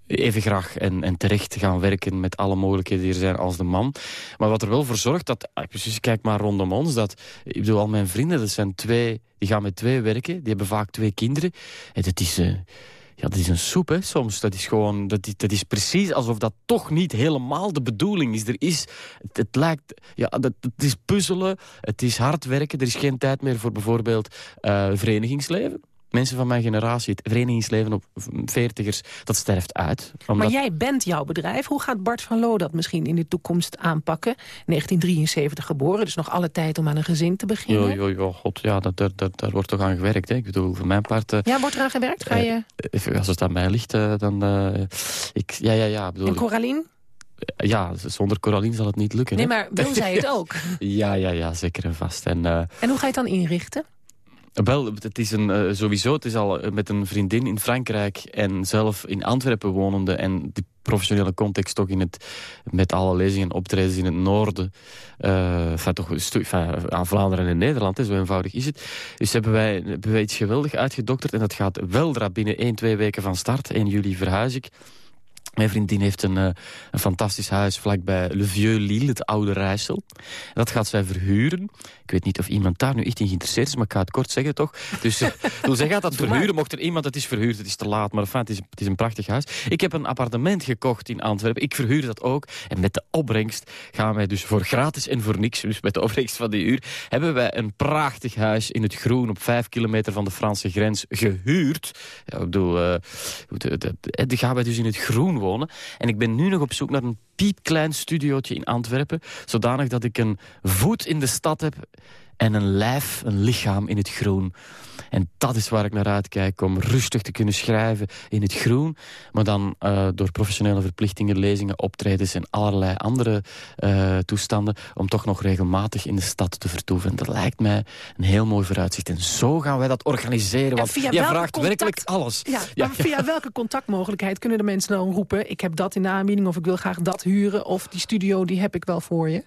[SPEAKER 5] even graag en, en terecht gaan werken met alle mogelijkheden die er zijn als de man. Maar wat er wel voor zorgt dat, ah, precies, kijk maar rondom ons, dat, ik bedoel, al mijn vrienden, dat zijn twee, die gaan met twee werken, die hebben vaak twee kinderen. En dat is, eh, ja, dat is een soep, soms. Dat is gewoon, dat dat is precies alsof dat toch niet helemaal de bedoeling is. Er is, het, het lijkt, ja, dat, het is puzzelen, het is hard werken, er is geen tijd meer voor bijvoorbeeld eh, verenigingsleven. Mensen van mijn generatie, het verenigingsleven op veertigers, dat sterft uit.
[SPEAKER 4] Maar
[SPEAKER 5] Omdat-
[SPEAKER 4] jij bent jouw bedrijf. Hoe gaat Bart van Loo dat misschien in de toekomst aanpakken? 1973 geboren, dus nog alle tijd om aan een gezin te beginnen.
[SPEAKER 5] Jo, jo, jo, god, ja, dat, daar, daar, daar wordt toch aan gewerkt. Hè? Ik bedoel, voor mijn part... eh,
[SPEAKER 4] Ja, wordt eraan gewerkt? Ga je...
[SPEAKER 5] eh, als het aan mij ligt, eh, dan... eh, ik, ja, ja, ja, bedoel,
[SPEAKER 4] En Coraline?
[SPEAKER 5] ja, zonder Coraline zal het niet lukken.
[SPEAKER 4] Nee,
[SPEAKER 5] hè?
[SPEAKER 4] maar wil zij het ook?
[SPEAKER 5] Ja, ja, ja, zeker en vast. En, eh,
[SPEAKER 4] En hoe ga je het dan inrichten?
[SPEAKER 5] Wel, het is een, eh, sowieso, het is al eh, met een vriendin in Frankrijk en zelf in Antwerpen wonende en die professionele context toch in het, met alle lezingen en optredens in het noorden, enfin, toch aan Vlaanderen en Nederland, hè, zo eenvoudig is het. Dus hebben wij, hebben wij iets geweldig uitgedokterd en dat gaat weldra binnen 1, 2 weken van start. 1 juli verhuis ik. Mijn vriendin heeft een, eh, een fantastisch huis vlakbij Le Vieux Lille, het oude Rijssel. Dat gaat zij verhuren. Ik weet niet of iemand daar nu echt in geïnteresseerd is, maar ik ga het kort zeggen toch. Dus eh, zij gaat dat verhuren. Mocht er iemand, het is verhuurd, het is te laat, maar enfin, het, is, het is een prachtig huis. Ik heb een appartement gekocht in Antwerpen. Ik verhuur dat ook. En met de opbrengst gaan wij dus voor gratis en voor niks, dus met de opbrengst van die uur, hebben wij een prachtig huis in het groen op vijf kilometer van de Franse grens gehuurd. Ja, ik bedoel, de- de- de- die gaan wij dus in het groen wonen. En ik ben nu nog op zoek naar een piepklein studiootje in Antwerpen. Zodanig dat ik een voet in de stad heb en een lijf, een lichaam in het groen. En dat is waar ik naar uitkijk, om rustig te kunnen schrijven in het groen. Maar dan eh, door professionele verplichtingen, lezingen, optredens en allerlei andere eh, toestanden... om toch nog regelmatig in de stad te vertoeven. En dat lijkt mij een heel mooi vooruitzicht. En zo gaan wij dat organiseren, want jij vraagt
[SPEAKER 4] contact-
[SPEAKER 5] werkelijk alles.
[SPEAKER 4] Ja, maar via welke contactmogelijkheid kunnen de mensen dan roepen... ik heb dat in de aanbieding of ik wil graag dat huren... of die studio die heb ik wel voor je?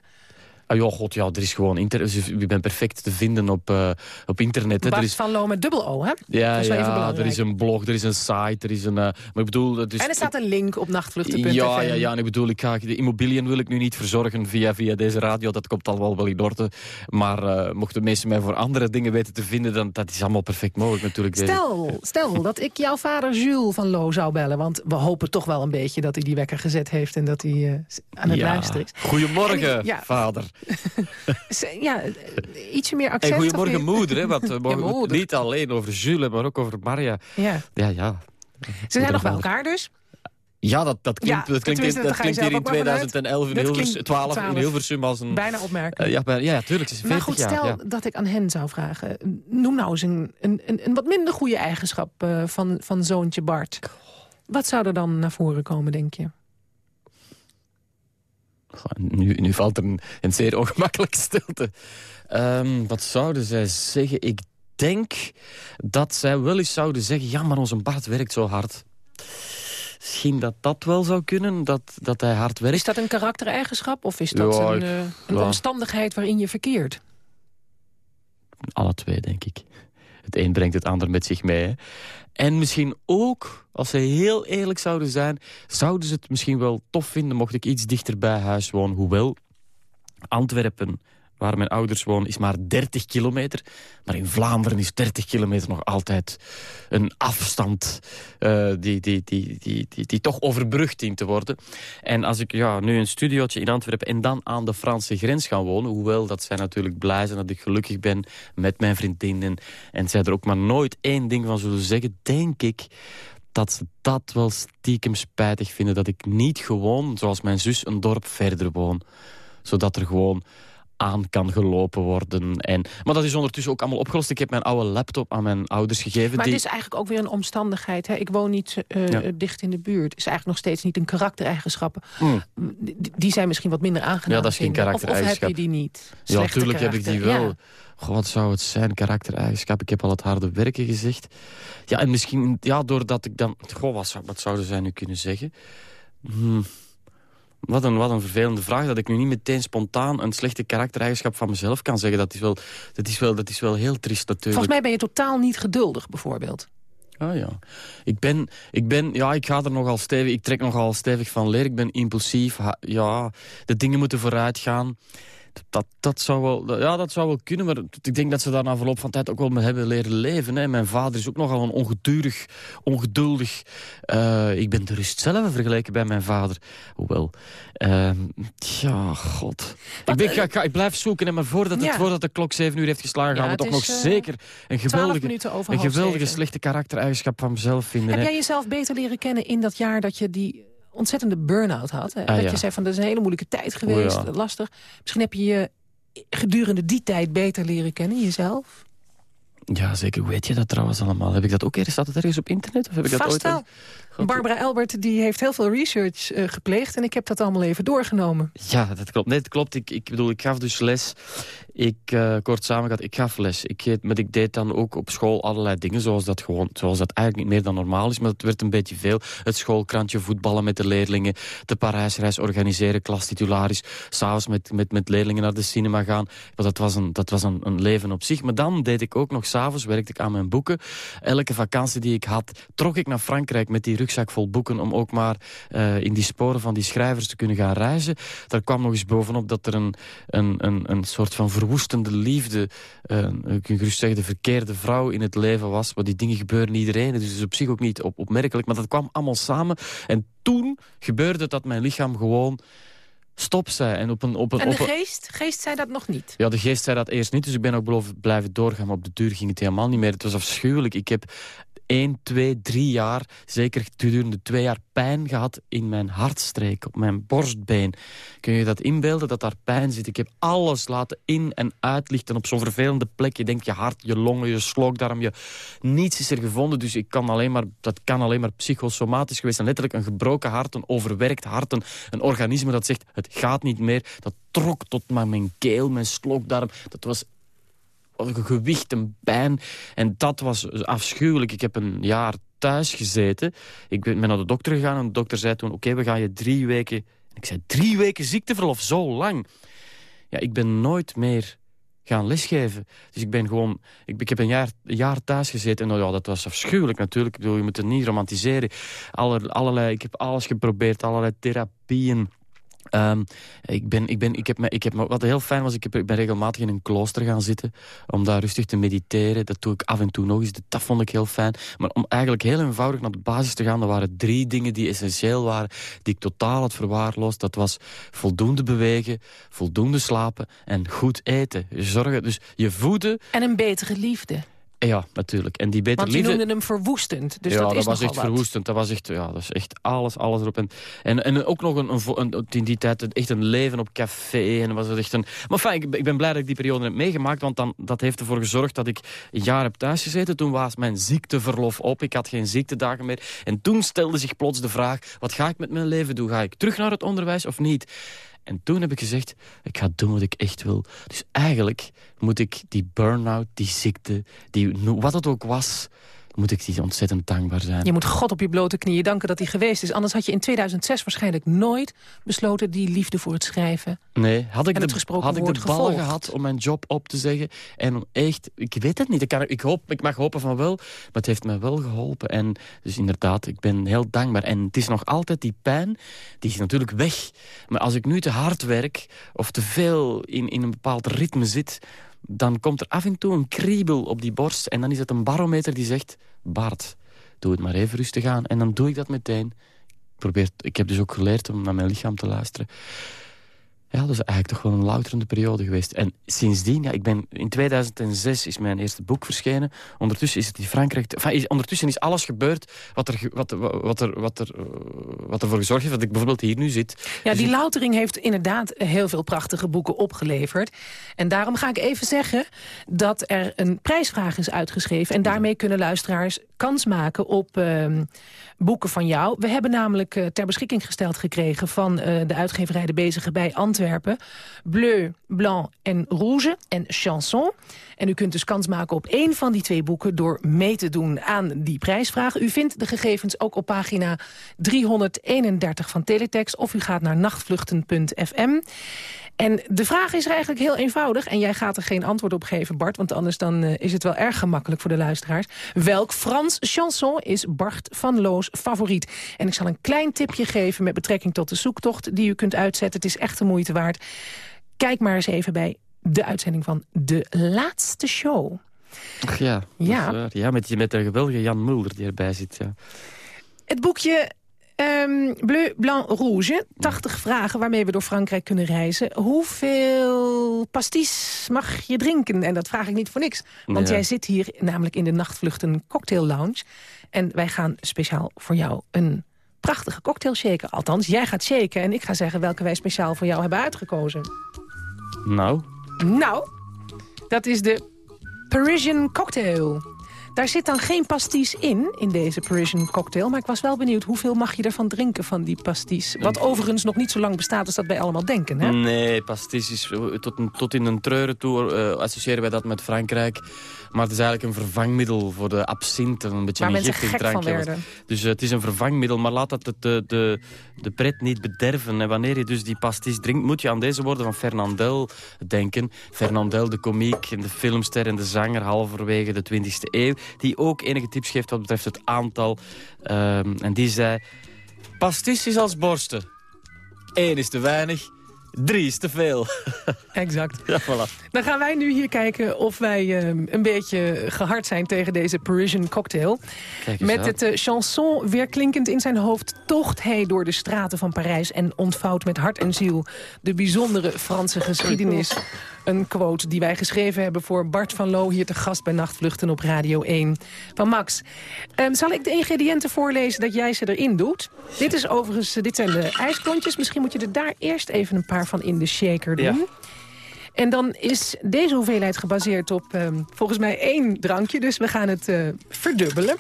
[SPEAKER 5] Ah, ja, god, ja, er is gewoon internet. Dus je bent perfect te vinden op, uh, op internet. Hè.
[SPEAKER 4] Bart
[SPEAKER 5] er is,
[SPEAKER 4] van Lo met dubbel O, hè?
[SPEAKER 5] ja,
[SPEAKER 4] dat is wel even
[SPEAKER 5] ja, er is een blog, er is een site, er is een... uh, maar ik bedoel... Het is,
[SPEAKER 4] En er staat een link op nachtvluchten.nl.
[SPEAKER 5] ja, ja, ja, en ik bedoel, ik ga, de immobiliën wil ik nu niet verzorgen via, via deze radio. Dat komt al wel wel in orde. Maar uh, mochten mensen mij voor andere dingen weten te vinden... dan dat is allemaal perfect mogelijk natuurlijk.
[SPEAKER 4] Stel, stel dat ik jouw vader Jules van Lo zou bellen. Want we hopen toch wel een beetje dat hij die wekker gezet heeft... en dat hij aan het
[SPEAKER 5] ja.
[SPEAKER 4] luisteren is.
[SPEAKER 5] Goedemorgen,
[SPEAKER 4] ja,
[SPEAKER 5] vader.
[SPEAKER 4] Ja, ietsje meer accent.
[SPEAKER 5] En goedemorgen moeder, hè, want we
[SPEAKER 4] Ja, moeder.
[SPEAKER 5] niet alleen over Jules, maar ook over Maria.
[SPEAKER 4] Ja.
[SPEAKER 5] Ja, ja.
[SPEAKER 4] Ze zijn nog bij elkaar dus.
[SPEAKER 5] Ja, dat, dat klinkt,
[SPEAKER 4] Ja,
[SPEAKER 5] dat klinkt, dat klinkt hier in
[SPEAKER 4] zelf ook maar vanuit.
[SPEAKER 5] 2011 in
[SPEAKER 4] Dat
[SPEAKER 5] Hilvers,
[SPEAKER 4] klinkt
[SPEAKER 5] 12 in
[SPEAKER 4] 12.
[SPEAKER 5] Hilversum als een...
[SPEAKER 4] Bijna opmerkelijk.
[SPEAKER 5] Uh, ja, bij, ja, tuurlijk. Het is 40
[SPEAKER 4] maar goed, stel
[SPEAKER 5] jaar, ja.
[SPEAKER 4] dat ik aan hen zou vragen. Noem nou eens een, een, een, een wat minder goede eigenschap uh, van, van zoontje Bart. Wat zou er dan naar voren komen, denk je?
[SPEAKER 5] Nu, nu valt er een, een zeer ongemakkelijke stilte. Um, wat zouden zij zeggen? Ik denk dat zij wel eens zouden zeggen... ja, maar onze Bart werkt zo hard. Misschien dat dat wel zou kunnen, dat, dat hij hard werkt.
[SPEAKER 4] Is dat een karaktereigenschap of is dat
[SPEAKER 5] ja,
[SPEAKER 4] een, uh, een
[SPEAKER 5] ja.
[SPEAKER 4] omstandigheid waarin je verkeert?
[SPEAKER 5] Alle twee, denk ik. Het een brengt het ander met zich mee. Hè. En misschien ook, als ze heel eerlijk zouden zijn... zouden ze het misschien wel tof vinden mocht ik iets dichter bij huis wonen. Hoewel Antwerpen, waar mijn ouders wonen, is maar 30 kilometer. Maar in Vlaanderen is 30 kilometer nog altijd een afstand uh, die, die, die, die, die, toch overbrugd dient te worden. En als ik ja, nu een studiootje in Antwerpen en dan aan de Franse grens ga wonen... hoewel dat zij natuurlijk blij zijn dat ik gelukkig ben met mijn vriendinnen... en zij er ook maar nooit één ding van zullen zeggen, denk ik dat ze dat wel stiekem spijtig vinden. Dat ik niet gewoon, zoals mijn zus, een dorp verder woon. Zodat er gewoon aan kan gelopen worden. En, maar dat is ondertussen ook allemaal opgelost. Ik heb mijn oude laptop aan mijn ouders gegeven.
[SPEAKER 4] Maar
[SPEAKER 5] die...
[SPEAKER 4] het is eigenlijk ook weer een omstandigheid. Hè? Ik woon niet uh, ja. dicht in de buurt. Het is eigenlijk nog steeds niet een karaktereigenschappen.
[SPEAKER 5] Mm.
[SPEAKER 4] Die, zijn misschien wat minder aangenaam.
[SPEAKER 5] Ja, dat is geen karaktereigenschap.
[SPEAKER 4] Of, of heb je die niet?
[SPEAKER 5] Ja, natuurlijk heb ik die wel.
[SPEAKER 4] Ja.
[SPEAKER 5] Goh, wat zou het zijn, karaktereigenschap? Ik heb al het harde werken gezegd. Ja, en misschien, ja, doordat ik dan... Goh, wat, zou, wat zouden zij nu kunnen zeggen? Hmm. Wat een, wat een vervelende vraag, dat ik nu niet meteen spontaan een slechte karaktereigenschap van mezelf kan zeggen. Dat is wel, dat is wel, dat is wel heel triest natuurlijk.
[SPEAKER 4] Volgens mij ben je totaal niet geduldig, bijvoorbeeld.
[SPEAKER 5] Ah ja. Ik ben, ik ben, ja, ik ga er nogal stevig, ik trek nogal stevig van leer. Ik ben impulsief, ja, de dingen moeten vooruit gaan. Dat, dat, zou wel, ja, dat zou wel kunnen, maar ik denk dat ze daar na verloop van tijd ook wel mee hebben leren leven. Hè. Mijn vader is ook nogal een ongedurig, ongeduldig. Uh, ik ben de rust zelf vergeleken bij mijn vader. Hoewel, uh, ja, god. ik, ben, ik, ik, blijf zoeken, hè, maar voordat, het,
[SPEAKER 4] Ja.
[SPEAKER 5] voordat de klok zeven uur heeft geslagen...
[SPEAKER 4] Ja,
[SPEAKER 5] gaan we toch nog
[SPEAKER 4] eh,
[SPEAKER 5] zeker een geweldige, een geweldige slechte karaktereigenschap van mezelf vinden.
[SPEAKER 4] Heb
[SPEAKER 5] hè.
[SPEAKER 4] jij jezelf beter leren kennen in dat jaar dat je die ontzettende burn-out had? Hè?
[SPEAKER 5] Ah,
[SPEAKER 4] dat
[SPEAKER 5] ja.
[SPEAKER 4] je zei van, dat is een hele moeilijke tijd geweest,
[SPEAKER 5] Oh, ja.
[SPEAKER 4] lastig. Misschien heb je je gedurende die tijd beter leren kennen, jezelf?
[SPEAKER 5] Ja, zeker. Hoe weet je dat trouwens allemaal? Heb ik dat ook eerst? Staat het ergens op internet? Of heb ik dat
[SPEAKER 4] Vast
[SPEAKER 5] ooit
[SPEAKER 4] wel. Barbara Elbert die heeft heel veel research eh, gepleegd... en ik heb dat allemaal even doorgenomen.
[SPEAKER 5] Ja, dat klopt. Nee, dat klopt. Ik, ik bedoel, ik gaf dus les. Ik, eh, kort samengevat, ik gaf les. Ik, maar ik deed dan ook op school allerlei dingen... zoals dat, gewoon, zoals dat eigenlijk niet meer dan normaal is. Maar het werd een beetje veel. Het schoolkrantje, voetballen met de leerlingen... de Parijsreis organiseren, klastitularis... s'avonds met, met, met leerlingen naar de cinema gaan. Dat was, een, dat was een, een leven op zich. Maar dan deed ik ook nog s'avonds, werkte ik aan mijn boeken. Elke vakantie die ik had, trok ik naar Frankrijk... met die rugzak vol boeken... om ook maar eh, in die sporen van die schrijvers te kunnen gaan reizen. Daar kwam nog eens bovenop dat er een, een, een, een soort van verwoestende liefde... eh, ik kan gerust zeggen de verkeerde vrouw in het leven was. Maar die dingen gebeuren iedereen, dus het is op zich ook niet op, opmerkelijk. Maar dat kwam allemaal samen. En toen gebeurde het dat mijn lichaam gewoon stop zei. En op een, op een,
[SPEAKER 4] En de
[SPEAKER 5] op een-
[SPEAKER 4] geest? Geest zei dat nog niet.
[SPEAKER 5] ja, de geest zei dat eerst niet, dus ik ben ook beloven blijven doorgaan. Maar op de duur ging het helemaal niet meer. Het was afschuwelijk. Ik heb 1, 2, 3 jaar, zeker gedurende twee jaar, pijn gehad in mijn hartstreek, op mijn borstbeen. Kun je dat inbeelden, dat daar pijn zit? Ik heb alles laten in- en uitlichten op zo'n vervelende plek. Je denkt je hart, je longen, je slokdarm, je... niets is er gevonden. Dus ik kan alleen maar, dat kan alleen maar psychosomatisch geweest zijn. Letterlijk een gebroken hart, een overwerkt hart, een, een organisme dat zegt, het gaat niet meer. Dat trok tot maar mijn keel, mijn slokdarm. Dat was gewicht, een pijn. En dat was afschuwelijk. Ik heb een jaar thuis gezeten. Ik ben naar de dokter gegaan en de dokter zei toen... oké, we gaan je drie weken... En ik zei, drie weken ziekteverlof, zo lang? ja, ik ben nooit meer gaan lesgeven. Dus ik ben gewoon... Ik, ik heb een jaar, jaar thuis gezeten. En nou ja, dat was afschuwelijk natuurlijk. Ik bedoel, je moet het niet romantiseren. Aller, allerlei, ik heb alles geprobeerd. Allerlei therapieën. Um, ik ben, ik ben, ik heb me, ik heb me, wat heel fijn was, ik, heb, ben regelmatig in een klooster gaan zitten. Om daar rustig te mediteren. Dat doe ik af en toe nog eens. Dat vond ik heel fijn. Maar om eigenlijk heel eenvoudig naar de basis te gaan. Er waren drie dingen die essentieel waren. Die ik totaal had verwaarloosd. Dat was voldoende bewegen. Voldoende slapen. En goed eten. Zorgen, dus je voeden.
[SPEAKER 4] En een betere liefde.
[SPEAKER 5] Ja, natuurlijk. En die beter
[SPEAKER 4] Want je noemde hem verwoestend. Dus
[SPEAKER 5] ja,
[SPEAKER 4] dat,
[SPEAKER 5] was echt verwoestend. Dat was echt, ja, dat is echt alles, alles erop. En, en, en ook nog een, een, in die tijd echt een leven op café. En was het echt een... Maar fijn, ik, ik ben blij dat ik die periode heb meegemaakt. Want dan, dat heeft ervoor gezorgd dat ik een jaar heb thuisgezeten. Toen was mijn ziekteverlof op. Ik had geen ziektedagen meer. En toen stelde zich plots de vraag... Wat ga ik met mijn leven doen? Ga ik terug naar het onderwijs of niet? En toen heb ik gezegd, ik ga doen wat ik echt wil. Dus eigenlijk moet ik die burn-out, die ziekte, die, wat het ook was moet ik die ontzettend dankbaar zijn.
[SPEAKER 4] Je moet God op je blote knieën danken dat hij geweest is. Anders had je in 2006 waarschijnlijk nooit besloten... die liefde voor het schrijven
[SPEAKER 5] Nee, had ik de, had ik de ballen
[SPEAKER 4] gevolgd.
[SPEAKER 5] gehad om mijn job op te zeggen. En om echt, ik weet het niet. Ik, kan, ik, hoop, ik mag hopen van wel, maar het heeft mij wel geholpen. En dus inderdaad, ik ben heel dankbaar. En het is nog altijd die pijn, die is natuurlijk weg. Maar als ik nu te hard werk of te veel in, in een bepaald ritme zit... dan komt er af en toe een kriebel op die borst. En dan is het een barometer die zegt... Bart, doe het maar even rustig aan. En dan doe ik dat meteen. Ik, ik heb dus ook geleerd om naar mijn lichaam te luisteren. Ja, dat is eigenlijk toch wel een louterende periode geweest. En sindsdien, ja, ik ben, in 2006 is mijn eerste boek verschenen. Ondertussen is het in Frankrijk... Enfin, is, ondertussen is alles gebeurd wat, er, wat, wat, er, wat, er, eh, wat ervoor gezorgd heeft dat ik bijvoorbeeld hier nu zit.
[SPEAKER 4] Ja,
[SPEAKER 5] Dus
[SPEAKER 4] die
[SPEAKER 5] ik-
[SPEAKER 4] loutering heeft inderdaad heel veel prachtige boeken opgeleverd. En daarom ga ik even zeggen dat er een prijsvraag is uitgeschreven. En daarmee kunnen luisteraars kans maken op ehm, boeken van jou. We hebben namelijk eh, ter beschikking gesteld gekregen... van eh, de uitgeverij De Bezige bij Bleu, Blanc en Rouge en Chanson. En u kunt dus kans maken op één van die twee boeken... door mee te doen aan die prijsvraag. U vindt de gegevens ook op pagina 331 van Teletext... of u gaat naar nachtvluchten.fm. En de vraag is er eigenlijk heel eenvoudig. En jij gaat er geen antwoord op geven, Bart. Want anders dan, eh, is het wel erg gemakkelijk voor de luisteraars. Welk Frans chanson is Bart van Loos favoriet? En ik zal een klein tipje geven met betrekking tot de zoektocht... die u kunt uitzetten. Het is echt de moeite waard. Kijk maar eens even bij de uitzending van De Laatste Show.
[SPEAKER 5] Ach ja,
[SPEAKER 4] Ja.
[SPEAKER 5] ja met, met de geweldige Jan Mulder die erbij zit. Ja.
[SPEAKER 4] Het boekje ehm, Bleu, Blanc, Rouge. 80 vragen waarmee we door Frankrijk kunnen reizen. Hoeveel pastis mag je drinken? En dat vraag ik niet voor niks. Want
[SPEAKER 5] Ja.
[SPEAKER 4] jij zit hier namelijk in de Nachtvluchten Cocktail Lounge. En wij gaan speciaal voor jou een prachtige cocktail shaken. Althans, jij gaat shaken en ik ga zeggen welke wij speciaal voor jou hebben uitgekozen.
[SPEAKER 5] Nou,
[SPEAKER 4] Nou, dat is de Parisian Cocktail. Daar zit dan geen pasties in, in deze Parisian Cocktail. Maar ik was wel benieuwd, hoeveel mag je ervan drinken van die pasties? Wat overigens nog niet zo lang bestaat als dat wij allemaal denken, hè?
[SPEAKER 5] Nee, pastis is eh, tot, tot in een treuren toe eh, associëren wij dat met Frankrijk. Maar het is eigenlijk een vervangmiddel voor de absinthe. Een beetje een giftig drankje. Dus eh, het is een vervangmiddel, maar laat dat de, de, de, de pret niet bederven. En wanneer je dus die pastis drinkt, moet je aan deze woorden van Fernandel denken. Fernandel, de komiek en de filmster en de zanger halverwege de 20e eeuw. Die ook enige tips geeft wat betreft het aantal. Ehm, en die zei... Pastis is als borsten. Eén is te weinig, drie is te veel.
[SPEAKER 4] Exact.
[SPEAKER 5] ja, voilà.
[SPEAKER 4] Dan gaan wij nu hier kijken of wij eh, een beetje gehard zijn tegen deze Parisian cocktail. Met
[SPEAKER 5] aan.
[SPEAKER 4] het eh, chanson weerklinkend in zijn hoofd tocht hij door de straten van Parijs... en ontvouwt met hart en ziel de bijzondere Franse geschiedenis. Een quote die wij geschreven hebben voor Bart van Loo... hier te gast bij Nachtvluchten op Radio 1. Van Max, ehm, zal ik de ingrediënten voorlezen dat jij ze erin doet? Dit, is overigens, eh, dit zijn de ijsklontjes. Misschien moet je er daar eerst even een paar van in de shaker doen.
[SPEAKER 5] Ja.
[SPEAKER 4] En dan is deze hoeveelheid gebaseerd op ehm, volgens mij één drankje. Dus we gaan het eh, verdubbelen.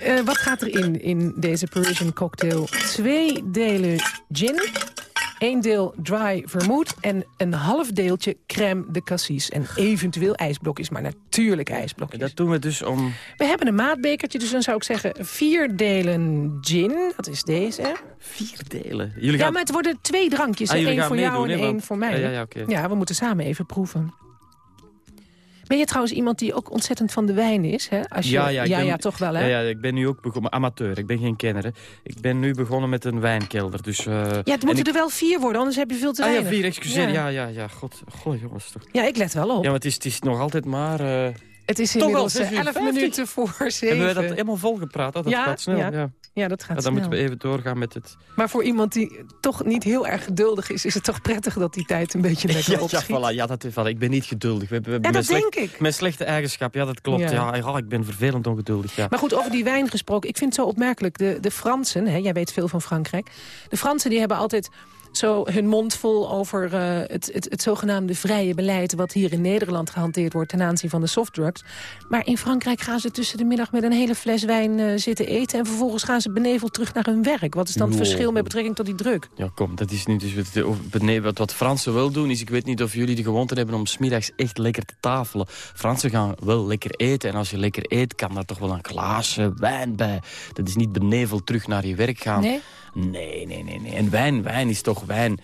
[SPEAKER 4] Eh, wat gaat erin in deze Parisian cocktail? Twee delen gin. Één deel dry vermoed en een half deeltje crème de cassis. En eventueel ijsblokjes, maar natuurlijk ijsblokjes.
[SPEAKER 5] Dat doen we dus om...
[SPEAKER 4] We hebben een maatbekertje, dus dan zou ik zeggen vier delen gin. Dat is deze.
[SPEAKER 5] Vier delen? Jullie
[SPEAKER 4] Ja,
[SPEAKER 5] gaan...
[SPEAKER 4] maar het worden twee drankjes.
[SPEAKER 5] Ah,
[SPEAKER 4] één voor jou en één
[SPEAKER 5] want-
[SPEAKER 4] voor mij.
[SPEAKER 5] Ja, ja, ja, oké.
[SPEAKER 4] Ja, we moeten samen even proeven. Ben je trouwens iemand die ook ontzettend van de wijn is? Hè? Als je,
[SPEAKER 5] Ja, ja, ben-
[SPEAKER 4] ja, toch wel, hè?
[SPEAKER 5] Ja, ja, ik ben nu ook begonnen, amateur, ik ben geen kenner. Hè. Ik ben nu begonnen met een wijnkelder. Dus, eh,
[SPEAKER 4] Ja, het
[SPEAKER 5] en
[SPEAKER 4] moeten
[SPEAKER 5] ik-
[SPEAKER 4] er wel vier worden, anders heb je veel te
[SPEAKER 5] Ah ja,
[SPEAKER 4] weinig.
[SPEAKER 5] vier, excuseer.
[SPEAKER 4] Ja.
[SPEAKER 5] Ja, ja. God, god jongens. Toch.
[SPEAKER 4] Ja, ik let wel op.
[SPEAKER 5] Ja, maar het is, het is nog altijd maar... eh,
[SPEAKER 4] het is
[SPEAKER 5] toch wel
[SPEAKER 4] inmiddels eh,
[SPEAKER 5] 6 uur
[SPEAKER 4] 11
[SPEAKER 5] 50.
[SPEAKER 4] minuten voor zeven.
[SPEAKER 5] hebben wij dat helemaal volgepraat? Dat
[SPEAKER 4] Ja,
[SPEAKER 5] gaat snel.
[SPEAKER 4] ja.
[SPEAKER 5] Ja.
[SPEAKER 4] Ja, dat gaat
[SPEAKER 5] Ja, dan
[SPEAKER 4] snel.
[SPEAKER 5] moeten we even doorgaan met het...
[SPEAKER 4] Maar voor iemand die toch niet heel erg geduldig is... is het toch prettig dat die tijd een beetje lekker
[SPEAKER 5] Ja, ja, voilà, ja, dat, voilà. ik ben niet geduldig. We, we
[SPEAKER 4] Ja, dat
[SPEAKER 5] mijn
[SPEAKER 4] denk ik.
[SPEAKER 5] Mijn slechte eigenschap, ja, dat klopt.
[SPEAKER 4] Ja,
[SPEAKER 5] ik ben vervelend ongeduldig. Ja.
[SPEAKER 4] Maar goed, over die wijn gesproken. Ik vind het zo opmerkelijk. De, de Fransen, hè, jij weet veel van Frankrijk. De Fransen die hebben altijd zo hun mond vol over eh, het, het, het zogenaamde vrije beleid... wat hier in Nederland gehanteerd wordt ten aanzien van de softdrugs. Maar in Frankrijk gaan ze tussen de middag met een hele fles wijn eh, zitten eten... en vervolgens gaan ze beneveld terug naar hun werk. Wat is dan het verschil met betrekking tot die druk?
[SPEAKER 5] Ja, kom, dat is niet... Dus wat, wat Fransen wel doen, is... Ik weet niet of jullie de gewoonte hebben om smiddags echt lekker te tafelen. Fransen gaan wel lekker eten. En als je lekker eet, kan daar toch wel een glaasje wijn bij. Dat is niet beneveld terug naar je werk gaan.
[SPEAKER 4] Nee?
[SPEAKER 5] Nee, nee, nee. nee. En wijn, wijn is toch wijn.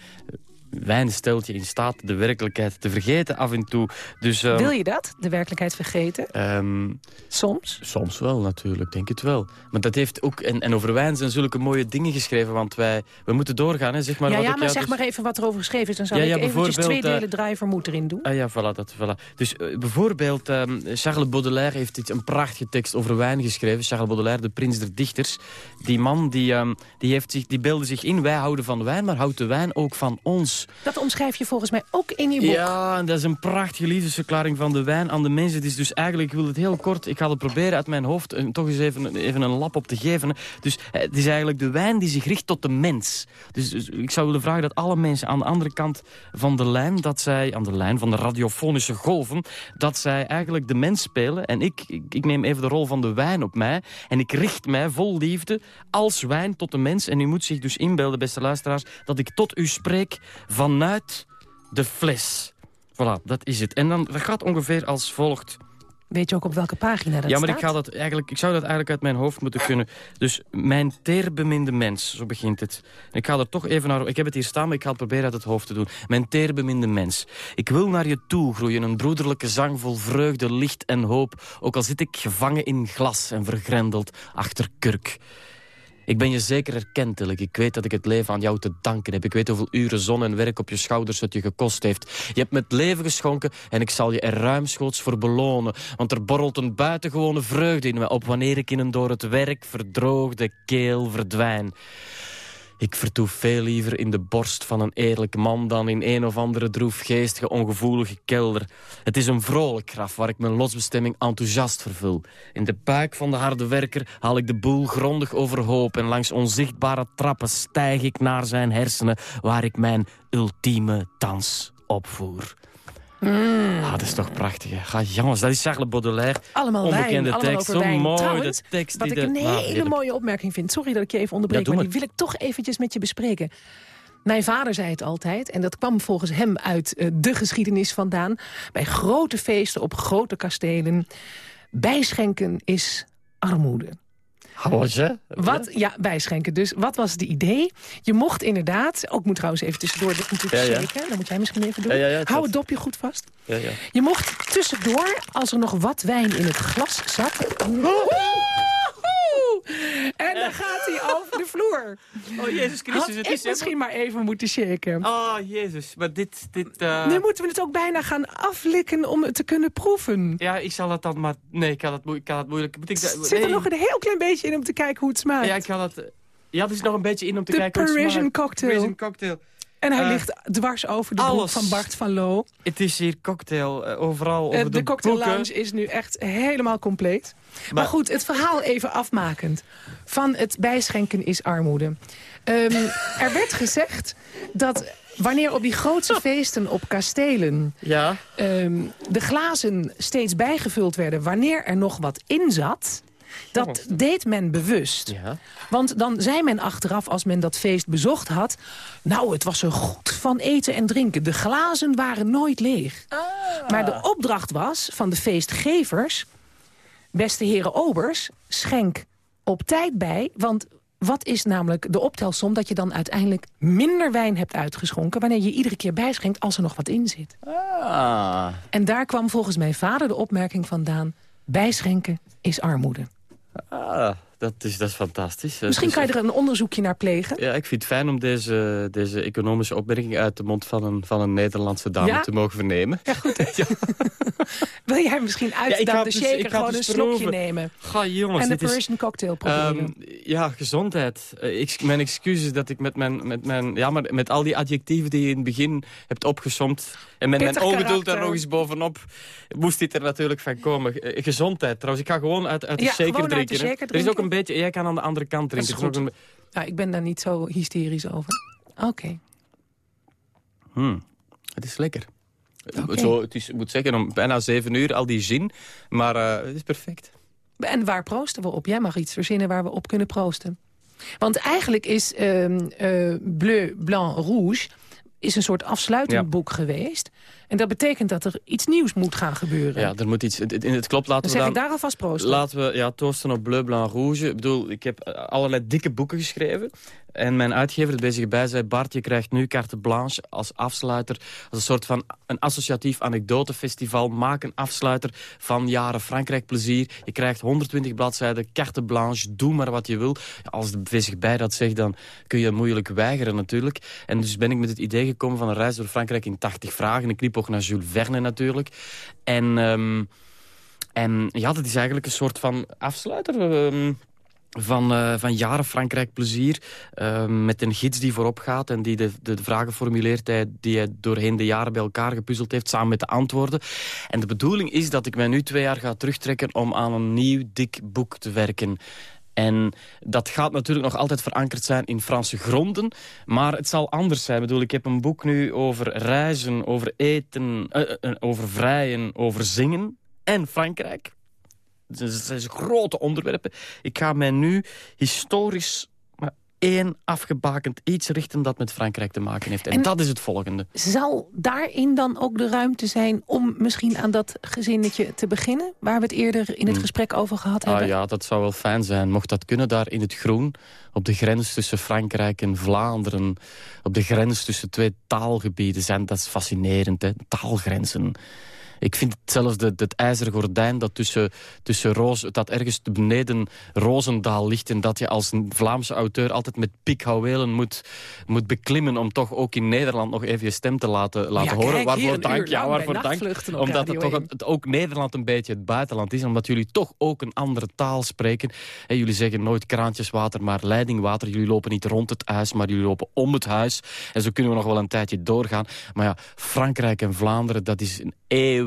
[SPEAKER 5] Wijn stelt je in staat de werkelijkheid te vergeten af en toe. Dus, ehm,
[SPEAKER 4] Wil je dat, de werkelijkheid vergeten?
[SPEAKER 5] ehm,
[SPEAKER 4] Soms?
[SPEAKER 5] Soms wel, natuurlijk, denk het wel. Maar dat heeft ook, en, en over wijn zijn zulke mooie dingen geschreven, want wij, we moeten doorgaan, hè. zeg maar
[SPEAKER 4] ja,
[SPEAKER 5] wat
[SPEAKER 4] ja
[SPEAKER 5] ik
[SPEAKER 4] maar zeg
[SPEAKER 5] dus-
[SPEAKER 4] maar even wat er over geschreven is. Dan zou
[SPEAKER 5] Ja, ja,
[SPEAKER 4] ik eventjes twee
[SPEAKER 5] eh,
[SPEAKER 4] delen driver erin doen.
[SPEAKER 5] Ah ja, voilà. Dat, voilà. Dus eh, bijvoorbeeld, ehm, Charles Baudelaire heeft iets, een prachtige tekst over wijn geschreven. Charles Baudelaire, de prins der dichters. Die man, die, die, heeft zich, die beelde zich in, wij houden van wijn, maar houdt de wijn ook van ons.
[SPEAKER 4] Dat omschrijf je volgens mij ook in je boek.
[SPEAKER 5] Ja, en dat is een prachtige liefdesverklaring van de wijn aan de mensen. Het is dus eigenlijk, ik wil het heel kort, ik ga het proberen uit mijn hoofd eh, toch eens even, even een lap op te geven. Dus eh, het is eigenlijk de wijn die zich richt tot de mens. Dus, dus ik zou willen vragen dat alle mensen aan de andere kant van de lijn, dat zij, aan de lijn van de radiofonische golven, dat zij eigenlijk de mens spelen. En ik, ik, ik neem even de rol van de wijn op mij. En ik richt mij vol liefde als wijn tot de mens. En u moet zich dus inbeelden, beste luisteraars, dat ik tot u spreek vanuit de fles. Voilà, dat is het. En dan, dat gaat ongeveer als volgt.
[SPEAKER 4] Weet je ook op welke pagina dat
[SPEAKER 5] ja, maar
[SPEAKER 4] staat?
[SPEAKER 5] ik, ga dat eigenlijk, ik zou dat eigenlijk uit mijn hoofd moeten kunnen. Dus mijn teerbeminde mens, zo begint het. Ik ga er toch even naar... Ik heb het hier staan, maar ik ga het proberen uit het hoofd te doen. Mijn teerbeminde mens. Ik wil naar je toe groeien, een broederlijke zang vol vreugde, licht en hoop. Ook al zit ik gevangen in glas en vergrendeld achter kurk. Ik ben je zeker erkentelijk. Ik weet dat ik het leven aan jou te danken heb. Ik weet hoeveel uren zon en werk op je schouders het je gekost heeft. Je hebt me het leven geschonken en ik zal je er ruimschoots voor belonen. Want er borrelt een buitengewone vreugde in me op... wanneer ik in een door het werk verdroogde keel verdwijn. Ik vertoef veel liever in de borst van een eerlijk man... dan in een of andere droefgeestige, ongevoelige kelder. Het is een vrolijk graf waar ik mijn losbestemming enthousiast vervul. In de buik van de harde werker haal ik de boel grondig overhoop... en langs onzichtbare trappen stijg ik naar zijn hersenen... waar ik mijn ultieme dans opvoer. Ah, dat is toch prachtig, hè? Ga, jongens, dat is Charles Baudelaire.
[SPEAKER 4] Allemaal wijn,
[SPEAKER 5] Onbekende
[SPEAKER 4] allemaal
[SPEAKER 5] tekst. Zo
[SPEAKER 4] wijn.
[SPEAKER 5] mooi,
[SPEAKER 4] Trouwens,
[SPEAKER 5] de tekst
[SPEAKER 4] Wat
[SPEAKER 5] die
[SPEAKER 4] ik een
[SPEAKER 5] Nou,
[SPEAKER 4] hele mooie opmerking vind. Sorry dat ik je even onderbreek,
[SPEAKER 5] Ja,
[SPEAKER 4] maar die wil ik toch eventjes met je bespreken. Mijn vader zei het altijd, en dat kwam volgens hem uit eh, de geschiedenis vandaan. Bij grote feesten op grote kastelen. Bijschenken is armoede. Wat, ja, bijschenken. Dus wat was het idee? Je mocht inderdaad, ook moet trouwens even tussendoor dit natuurlijk
[SPEAKER 5] Ja, ja.
[SPEAKER 4] shaken. Dat moet jij misschien even doen.
[SPEAKER 5] Ja,
[SPEAKER 4] Hou het dopje goed vast.
[SPEAKER 5] Ja, ja.
[SPEAKER 4] Je mocht tussendoor, als er nog wat wijn in het glas zat... En dan gaat hij over de vloer.
[SPEAKER 5] Oh, Jezus
[SPEAKER 4] Had ik misschien maar even moeten shaken.
[SPEAKER 5] Oh, Jezus. Maar dit... dit eh,
[SPEAKER 4] Nu moeten we het ook bijna gaan aflikken om het te kunnen proeven.
[SPEAKER 5] Ja, ik zal dat dan maar... Nee, ik kan moe- ik kan dat moeilijk... Moet ik,
[SPEAKER 4] zit er
[SPEAKER 5] nee.
[SPEAKER 4] nog een heel klein beetje in om te kijken hoe het smaakt.
[SPEAKER 5] Ja, ik kan dat... Ja, er is nog een beetje in om te
[SPEAKER 4] de
[SPEAKER 5] kijken hoe het smaakt.
[SPEAKER 4] cocktail.
[SPEAKER 5] Parisian cocktail.
[SPEAKER 4] En hij
[SPEAKER 5] Eh,
[SPEAKER 4] ligt dwars over de broek
[SPEAKER 5] alles.
[SPEAKER 4] van Bart van Loo.
[SPEAKER 5] Het is hier cocktail eh, overal over
[SPEAKER 4] de
[SPEAKER 5] de,
[SPEAKER 4] cocktail
[SPEAKER 5] boeken.
[SPEAKER 4] lounge is nu echt helemaal compleet. Maar,
[SPEAKER 5] Maar-
[SPEAKER 4] goed, het verhaal even afmakend. Van het bijschenken is armoede. Ehm, er werd gezegd dat wanneer op die grootste feesten op kastelen...
[SPEAKER 5] Ja.
[SPEAKER 4] ehm, de glazen steeds bijgevuld werden wanneer er nog wat in zat... Dat deed men bewust.
[SPEAKER 5] Ja.
[SPEAKER 4] Want dan zei men achteraf, als men dat feest bezocht had... nou, het was er goed van eten en drinken. De glazen waren nooit leeg. Maar de opdracht was van de feestgevers... beste heren obers, schenk op tijd bij... want wat is namelijk de optelsom dat je dan uiteindelijk minder wijn hebt uitgeschonken... wanneer je iedere keer bijschenkt als er nog wat in zit.
[SPEAKER 5] Ah.
[SPEAKER 4] En daar kwam volgens mijn vader de opmerking vandaan... bijschenken is armoede.
[SPEAKER 5] Ah, dat is, dat is fantastisch.
[SPEAKER 4] Misschien kan je er een onderzoekje naar plegen.
[SPEAKER 5] Ja, ik vind het fijn om deze, deze economische opmerking uit de mond van een, van een Nederlandse dame
[SPEAKER 4] Ja?
[SPEAKER 5] te mogen vernemen.
[SPEAKER 4] Ja, goed. Wil jij misschien uit
[SPEAKER 5] Ja,
[SPEAKER 4] de
[SPEAKER 5] dus-
[SPEAKER 4] shaker gewoon
[SPEAKER 5] dus
[SPEAKER 4] een slokje nemen?
[SPEAKER 5] Ga jongens,
[SPEAKER 4] en de
[SPEAKER 5] is...
[SPEAKER 4] Persian cocktail proberen.
[SPEAKER 5] Ehm, ja, gezondheid. Eh, ik, mijn excuses dat ik met mijn, met mijn... Ja, maar met al die adjectieven die je in het begin hebt opgesomd... en met mijn
[SPEAKER 4] Pittig
[SPEAKER 5] ongeduld daar nog eens bovenop... moest dit er natuurlijk van komen. Eh, gezondheid trouwens. Ik ga gewoon uit, uit de shaker drinken. Er is ook een beetje... Jij kan aan de andere kant drinken. Is
[SPEAKER 4] goed. Nou, ik ben daar niet zo hysterisch over. Oké.
[SPEAKER 5] Hmm, het is lekker.
[SPEAKER 4] Oké.
[SPEAKER 5] Zo, het is, ik moet zeggen, om bijna zeven uur al die zin. Maar eh, het is perfect.
[SPEAKER 4] En waar proosten we op? Jij mag iets verzinnen waar we op kunnen proosten. Want eigenlijk is ehm, eh, Bleu, Blanc, Rouge is een soort afsluitend
[SPEAKER 5] Ja.
[SPEAKER 4] boek geweest. En dat betekent dat er iets nieuws moet gaan gebeuren.
[SPEAKER 5] Ja, er moet iets... Het, het- klopt, laten
[SPEAKER 4] dan
[SPEAKER 5] we
[SPEAKER 4] zeg
[SPEAKER 5] dan...
[SPEAKER 4] ik daar alvast proosten.
[SPEAKER 5] Laten we ja, toosten op Bleu, Blanc, Rouge. Ik bedoel, ik heb eh, allerlei dikke boeken geschreven. En mijn uitgever, het bezige bij, zei... Bart, je krijgt nu carte blanche als afsluiter. Als een soort van een associatief anekdotefestival. Maak een afsluiter van jaren Frankrijk plezier. Je krijgt 120 bladzijden, carte blanche. Doe maar wat je wil. Als de bezige bij dat zegt, dan kun je moeilijk weigeren natuurlijk. En dus ben ik met het idee gekomen van een reis door Frankrijk in 80 vragen. Een knipoog naar Jules Verne natuurlijk. En... ehm, en ja, dat is eigenlijk een soort van afsluiter ehm, van, eh, van jaren Frankrijk plezier. ehm, met een gids die voorop gaat en die de, de, de vragen formuleert die, die hij doorheen de jaren bij elkaar gepuzzeld heeft, samen met de antwoorden. En de bedoeling is dat ik mij nu twee jaar ga terugtrekken om aan een nieuw dik boek te werken. En dat gaat natuurlijk nog altijd verankerd zijn in Franse gronden. Maar het zal anders zijn. Ik bedoel, ik heb een boek nu over reizen, over eten, eh, eh, over vrijen, over zingen en Frankrijk. Dat zijn grote onderwerpen. Ik ga mij nu historisch één afgebakend iets richten dat met Frankrijk te maken heeft. En,
[SPEAKER 4] En-
[SPEAKER 5] dat is het volgende.
[SPEAKER 4] Zal daarin dan ook de ruimte zijn om misschien aan dat gezinnetje te beginnen? Waar we het eerder in het gesprek over gehad hebben.
[SPEAKER 5] Ah ja, dat zou wel fijn zijn. Mocht dat kunnen daar in het groen, op de grens tussen Frankrijk en Vlaanderen, op de grens tussen twee taalgebieden zijn, dat is fascinerend, hè? taalgrenzen. Ik vind het zelfs de, het ijzeren gordijn dat tussen, tussen Roos, dat ergens beneden Rozendaal ligt... en dat je als een Vlaamse auteur altijd met pikhouwelen moet, moet beklimmen... om toch ook in Nederland nog even je stem te laten, laten
[SPEAKER 4] ja,
[SPEAKER 5] horen.
[SPEAKER 4] kijk,
[SPEAKER 5] waarvoor dank, ja, waarvoor dank. Omdat het toch
[SPEAKER 4] 1.
[SPEAKER 5] het ook Nederland een beetje het buitenland is. Omdat jullie toch ook een andere taal spreken. En jullie zeggen nooit kraantjeswater, maar leidingwater. Jullie lopen niet rond het huis, maar jullie lopen om het huis. En zo kunnen we nog wel een tijdje doorgaan. Maar ja, Frankrijk en Vlaanderen, dat is een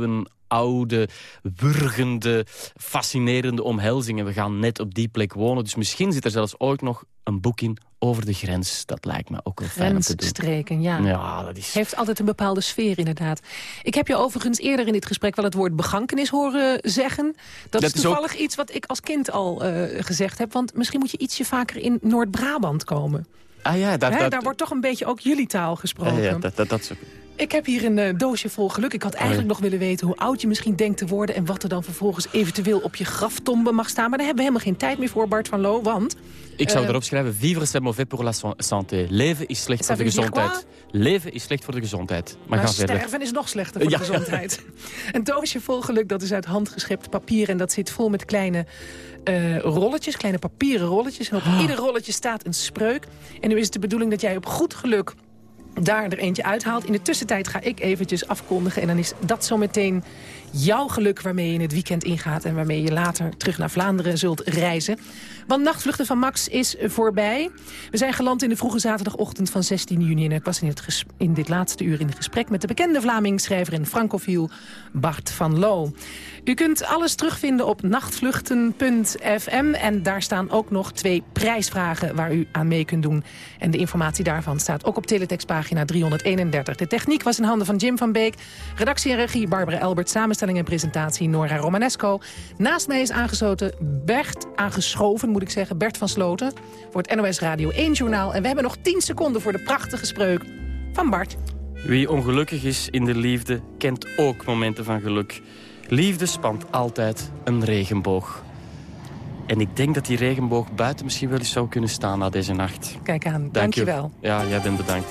[SPEAKER 5] eeuwenoude, wurgende, fascinerende omhelzing. En we gaan net op die plek wonen. Dus misschien zit er zelfs ooit nog een boek in over de grens. Dat lijkt me ook wel fijn om te doen.
[SPEAKER 4] Grensstreken, ja.
[SPEAKER 5] Ja, dat is...
[SPEAKER 4] Heeft altijd een bepaalde sfeer, inderdaad. Ik heb je overigens eerder in dit gesprek wel het woord begankenis horen zeggen. Dat, is
[SPEAKER 5] is ook-
[SPEAKER 4] toevallig iets wat ik als kind al eh, gezegd heb. Want misschien moet je ietsje vaker in Noord-Brabant komen.
[SPEAKER 5] Ah ja, daar,
[SPEAKER 4] Hè,
[SPEAKER 5] daar,
[SPEAKER 4] daar wordt toch een beetje ook jullie taal gesproken.
[SPEAKER 5] ja, ja, dat, dat, dat is ook...
[SPEAKER 4] Ik heb hier een eh, doosje vol geluk. Ik had eigenlijk nog willen weten hoe oud je misschien denkt te worden... en wat er dan vervolgens eventueel op je graftombe mag staan. Maar daar hebben we helemaal geen tijd meer voor, Bart van Loo. Want
[SPEAKER 5] Ik zou
[SPEAKER 4] Eh,
[SPEAKER 5] erop schrijven, vivre c'est mauvais pour la san- santé. Leven is slecht voor de gezondheid. Leven is slecht voor de gezondheid. Maar,
[SPEAKER 4] Maar
[SPEAKER 5] ga verder.
[SPEAKER 4] sterven is nog slechter voor
[SPEAKER 5] Ja.
[SPEAKER 4] de gezondheid. Een doosje vol geluk, dat is uit handgeschept papier... en dat zit vol met kleine eh, rolletjes, kleine papieren rolletjes. En op
[SPEAKER 5] Ah.
[SPEAKER 4] ieder rolletje staat een spreuk. En nu is het de bedoeling dat jij op goed geluk daar er eentje uithaalt. In de tussentijd ga ik eventjes afkondigen... en dan is dat zometeen jouw geluk waarmee je in het weekend ingaat... en waarmee je later terug naar Vlaanderen zult reizen. Want Nachtvluchten van Max is voorbij. We zijn geland in de vroege zaterdagochtend van 16 juni. En ik was in, het in dit laatste uur in gesprek met de bekende Vlaming schrijver en francofiel Bart van Loo. U kunt alles terugvinden op nachtvluchten.fm. En daar staan ook nog twee prijsvragen waar u aan mee kunt doen. En de informatie daarvan staat ook op teletextpagina 331. De techniek was in handen van Jim van Beek. Redactie en regie Barbara Elbert. Samenstelling en presentatie Nora Romanesco. Naast mij is aangesloten Bert, aangeschoven moet ik zeggen, Bert van Sloten. Voor het NOS Radio 1 Journaal. En we hebben nog 10 seconden voor de prachtige spreuk van Bart.
[SPEAKER 5] Wie ongelukkig is in de liefde, kent ook momenten van geluk. Liefde spant altijd een regenboog. En ik denk dat die regenboog buiten misschien wel eens zou kunnen staan na deze nacht.
[SPEAKER 4] Kijk aan, dank, je wel.
[SPEAKER 5] Ja, jij bent bedankt.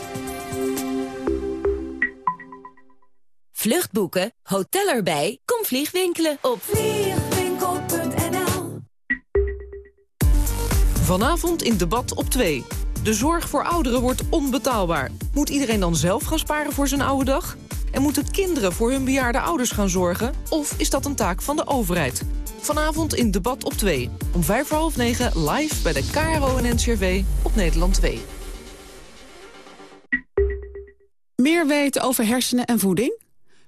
[SPEAKER 9] Vluchtboeken, hotel erbij, kom vliegwinkelen op vliegwinkel.nl
[SPEAKER 10] Vanavond in debat op 2. De zorg voor ouderen wordt onbetaalbaar. Moet iedereen dan zelf gaan sparen voor zijn oude dag? En moeten kinderen voor hun bejaarde ouders gaan zorgen? Of is dat een taak van de overheid? Vanavond in Debat op 2. Om vijf voor half negen live bij de KRO en NCRV op Nederland 2.
[SPEAKER 11] Meer weten over hersenen en voeding?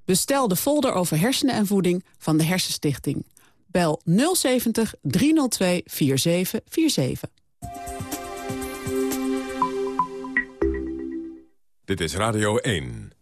[SPEAKER 11] Bestel de folder over hersenen en voeding van de Hersenstichting. Bel 070 302 4747.
[SPEAKER 2] Dit is Radio 1.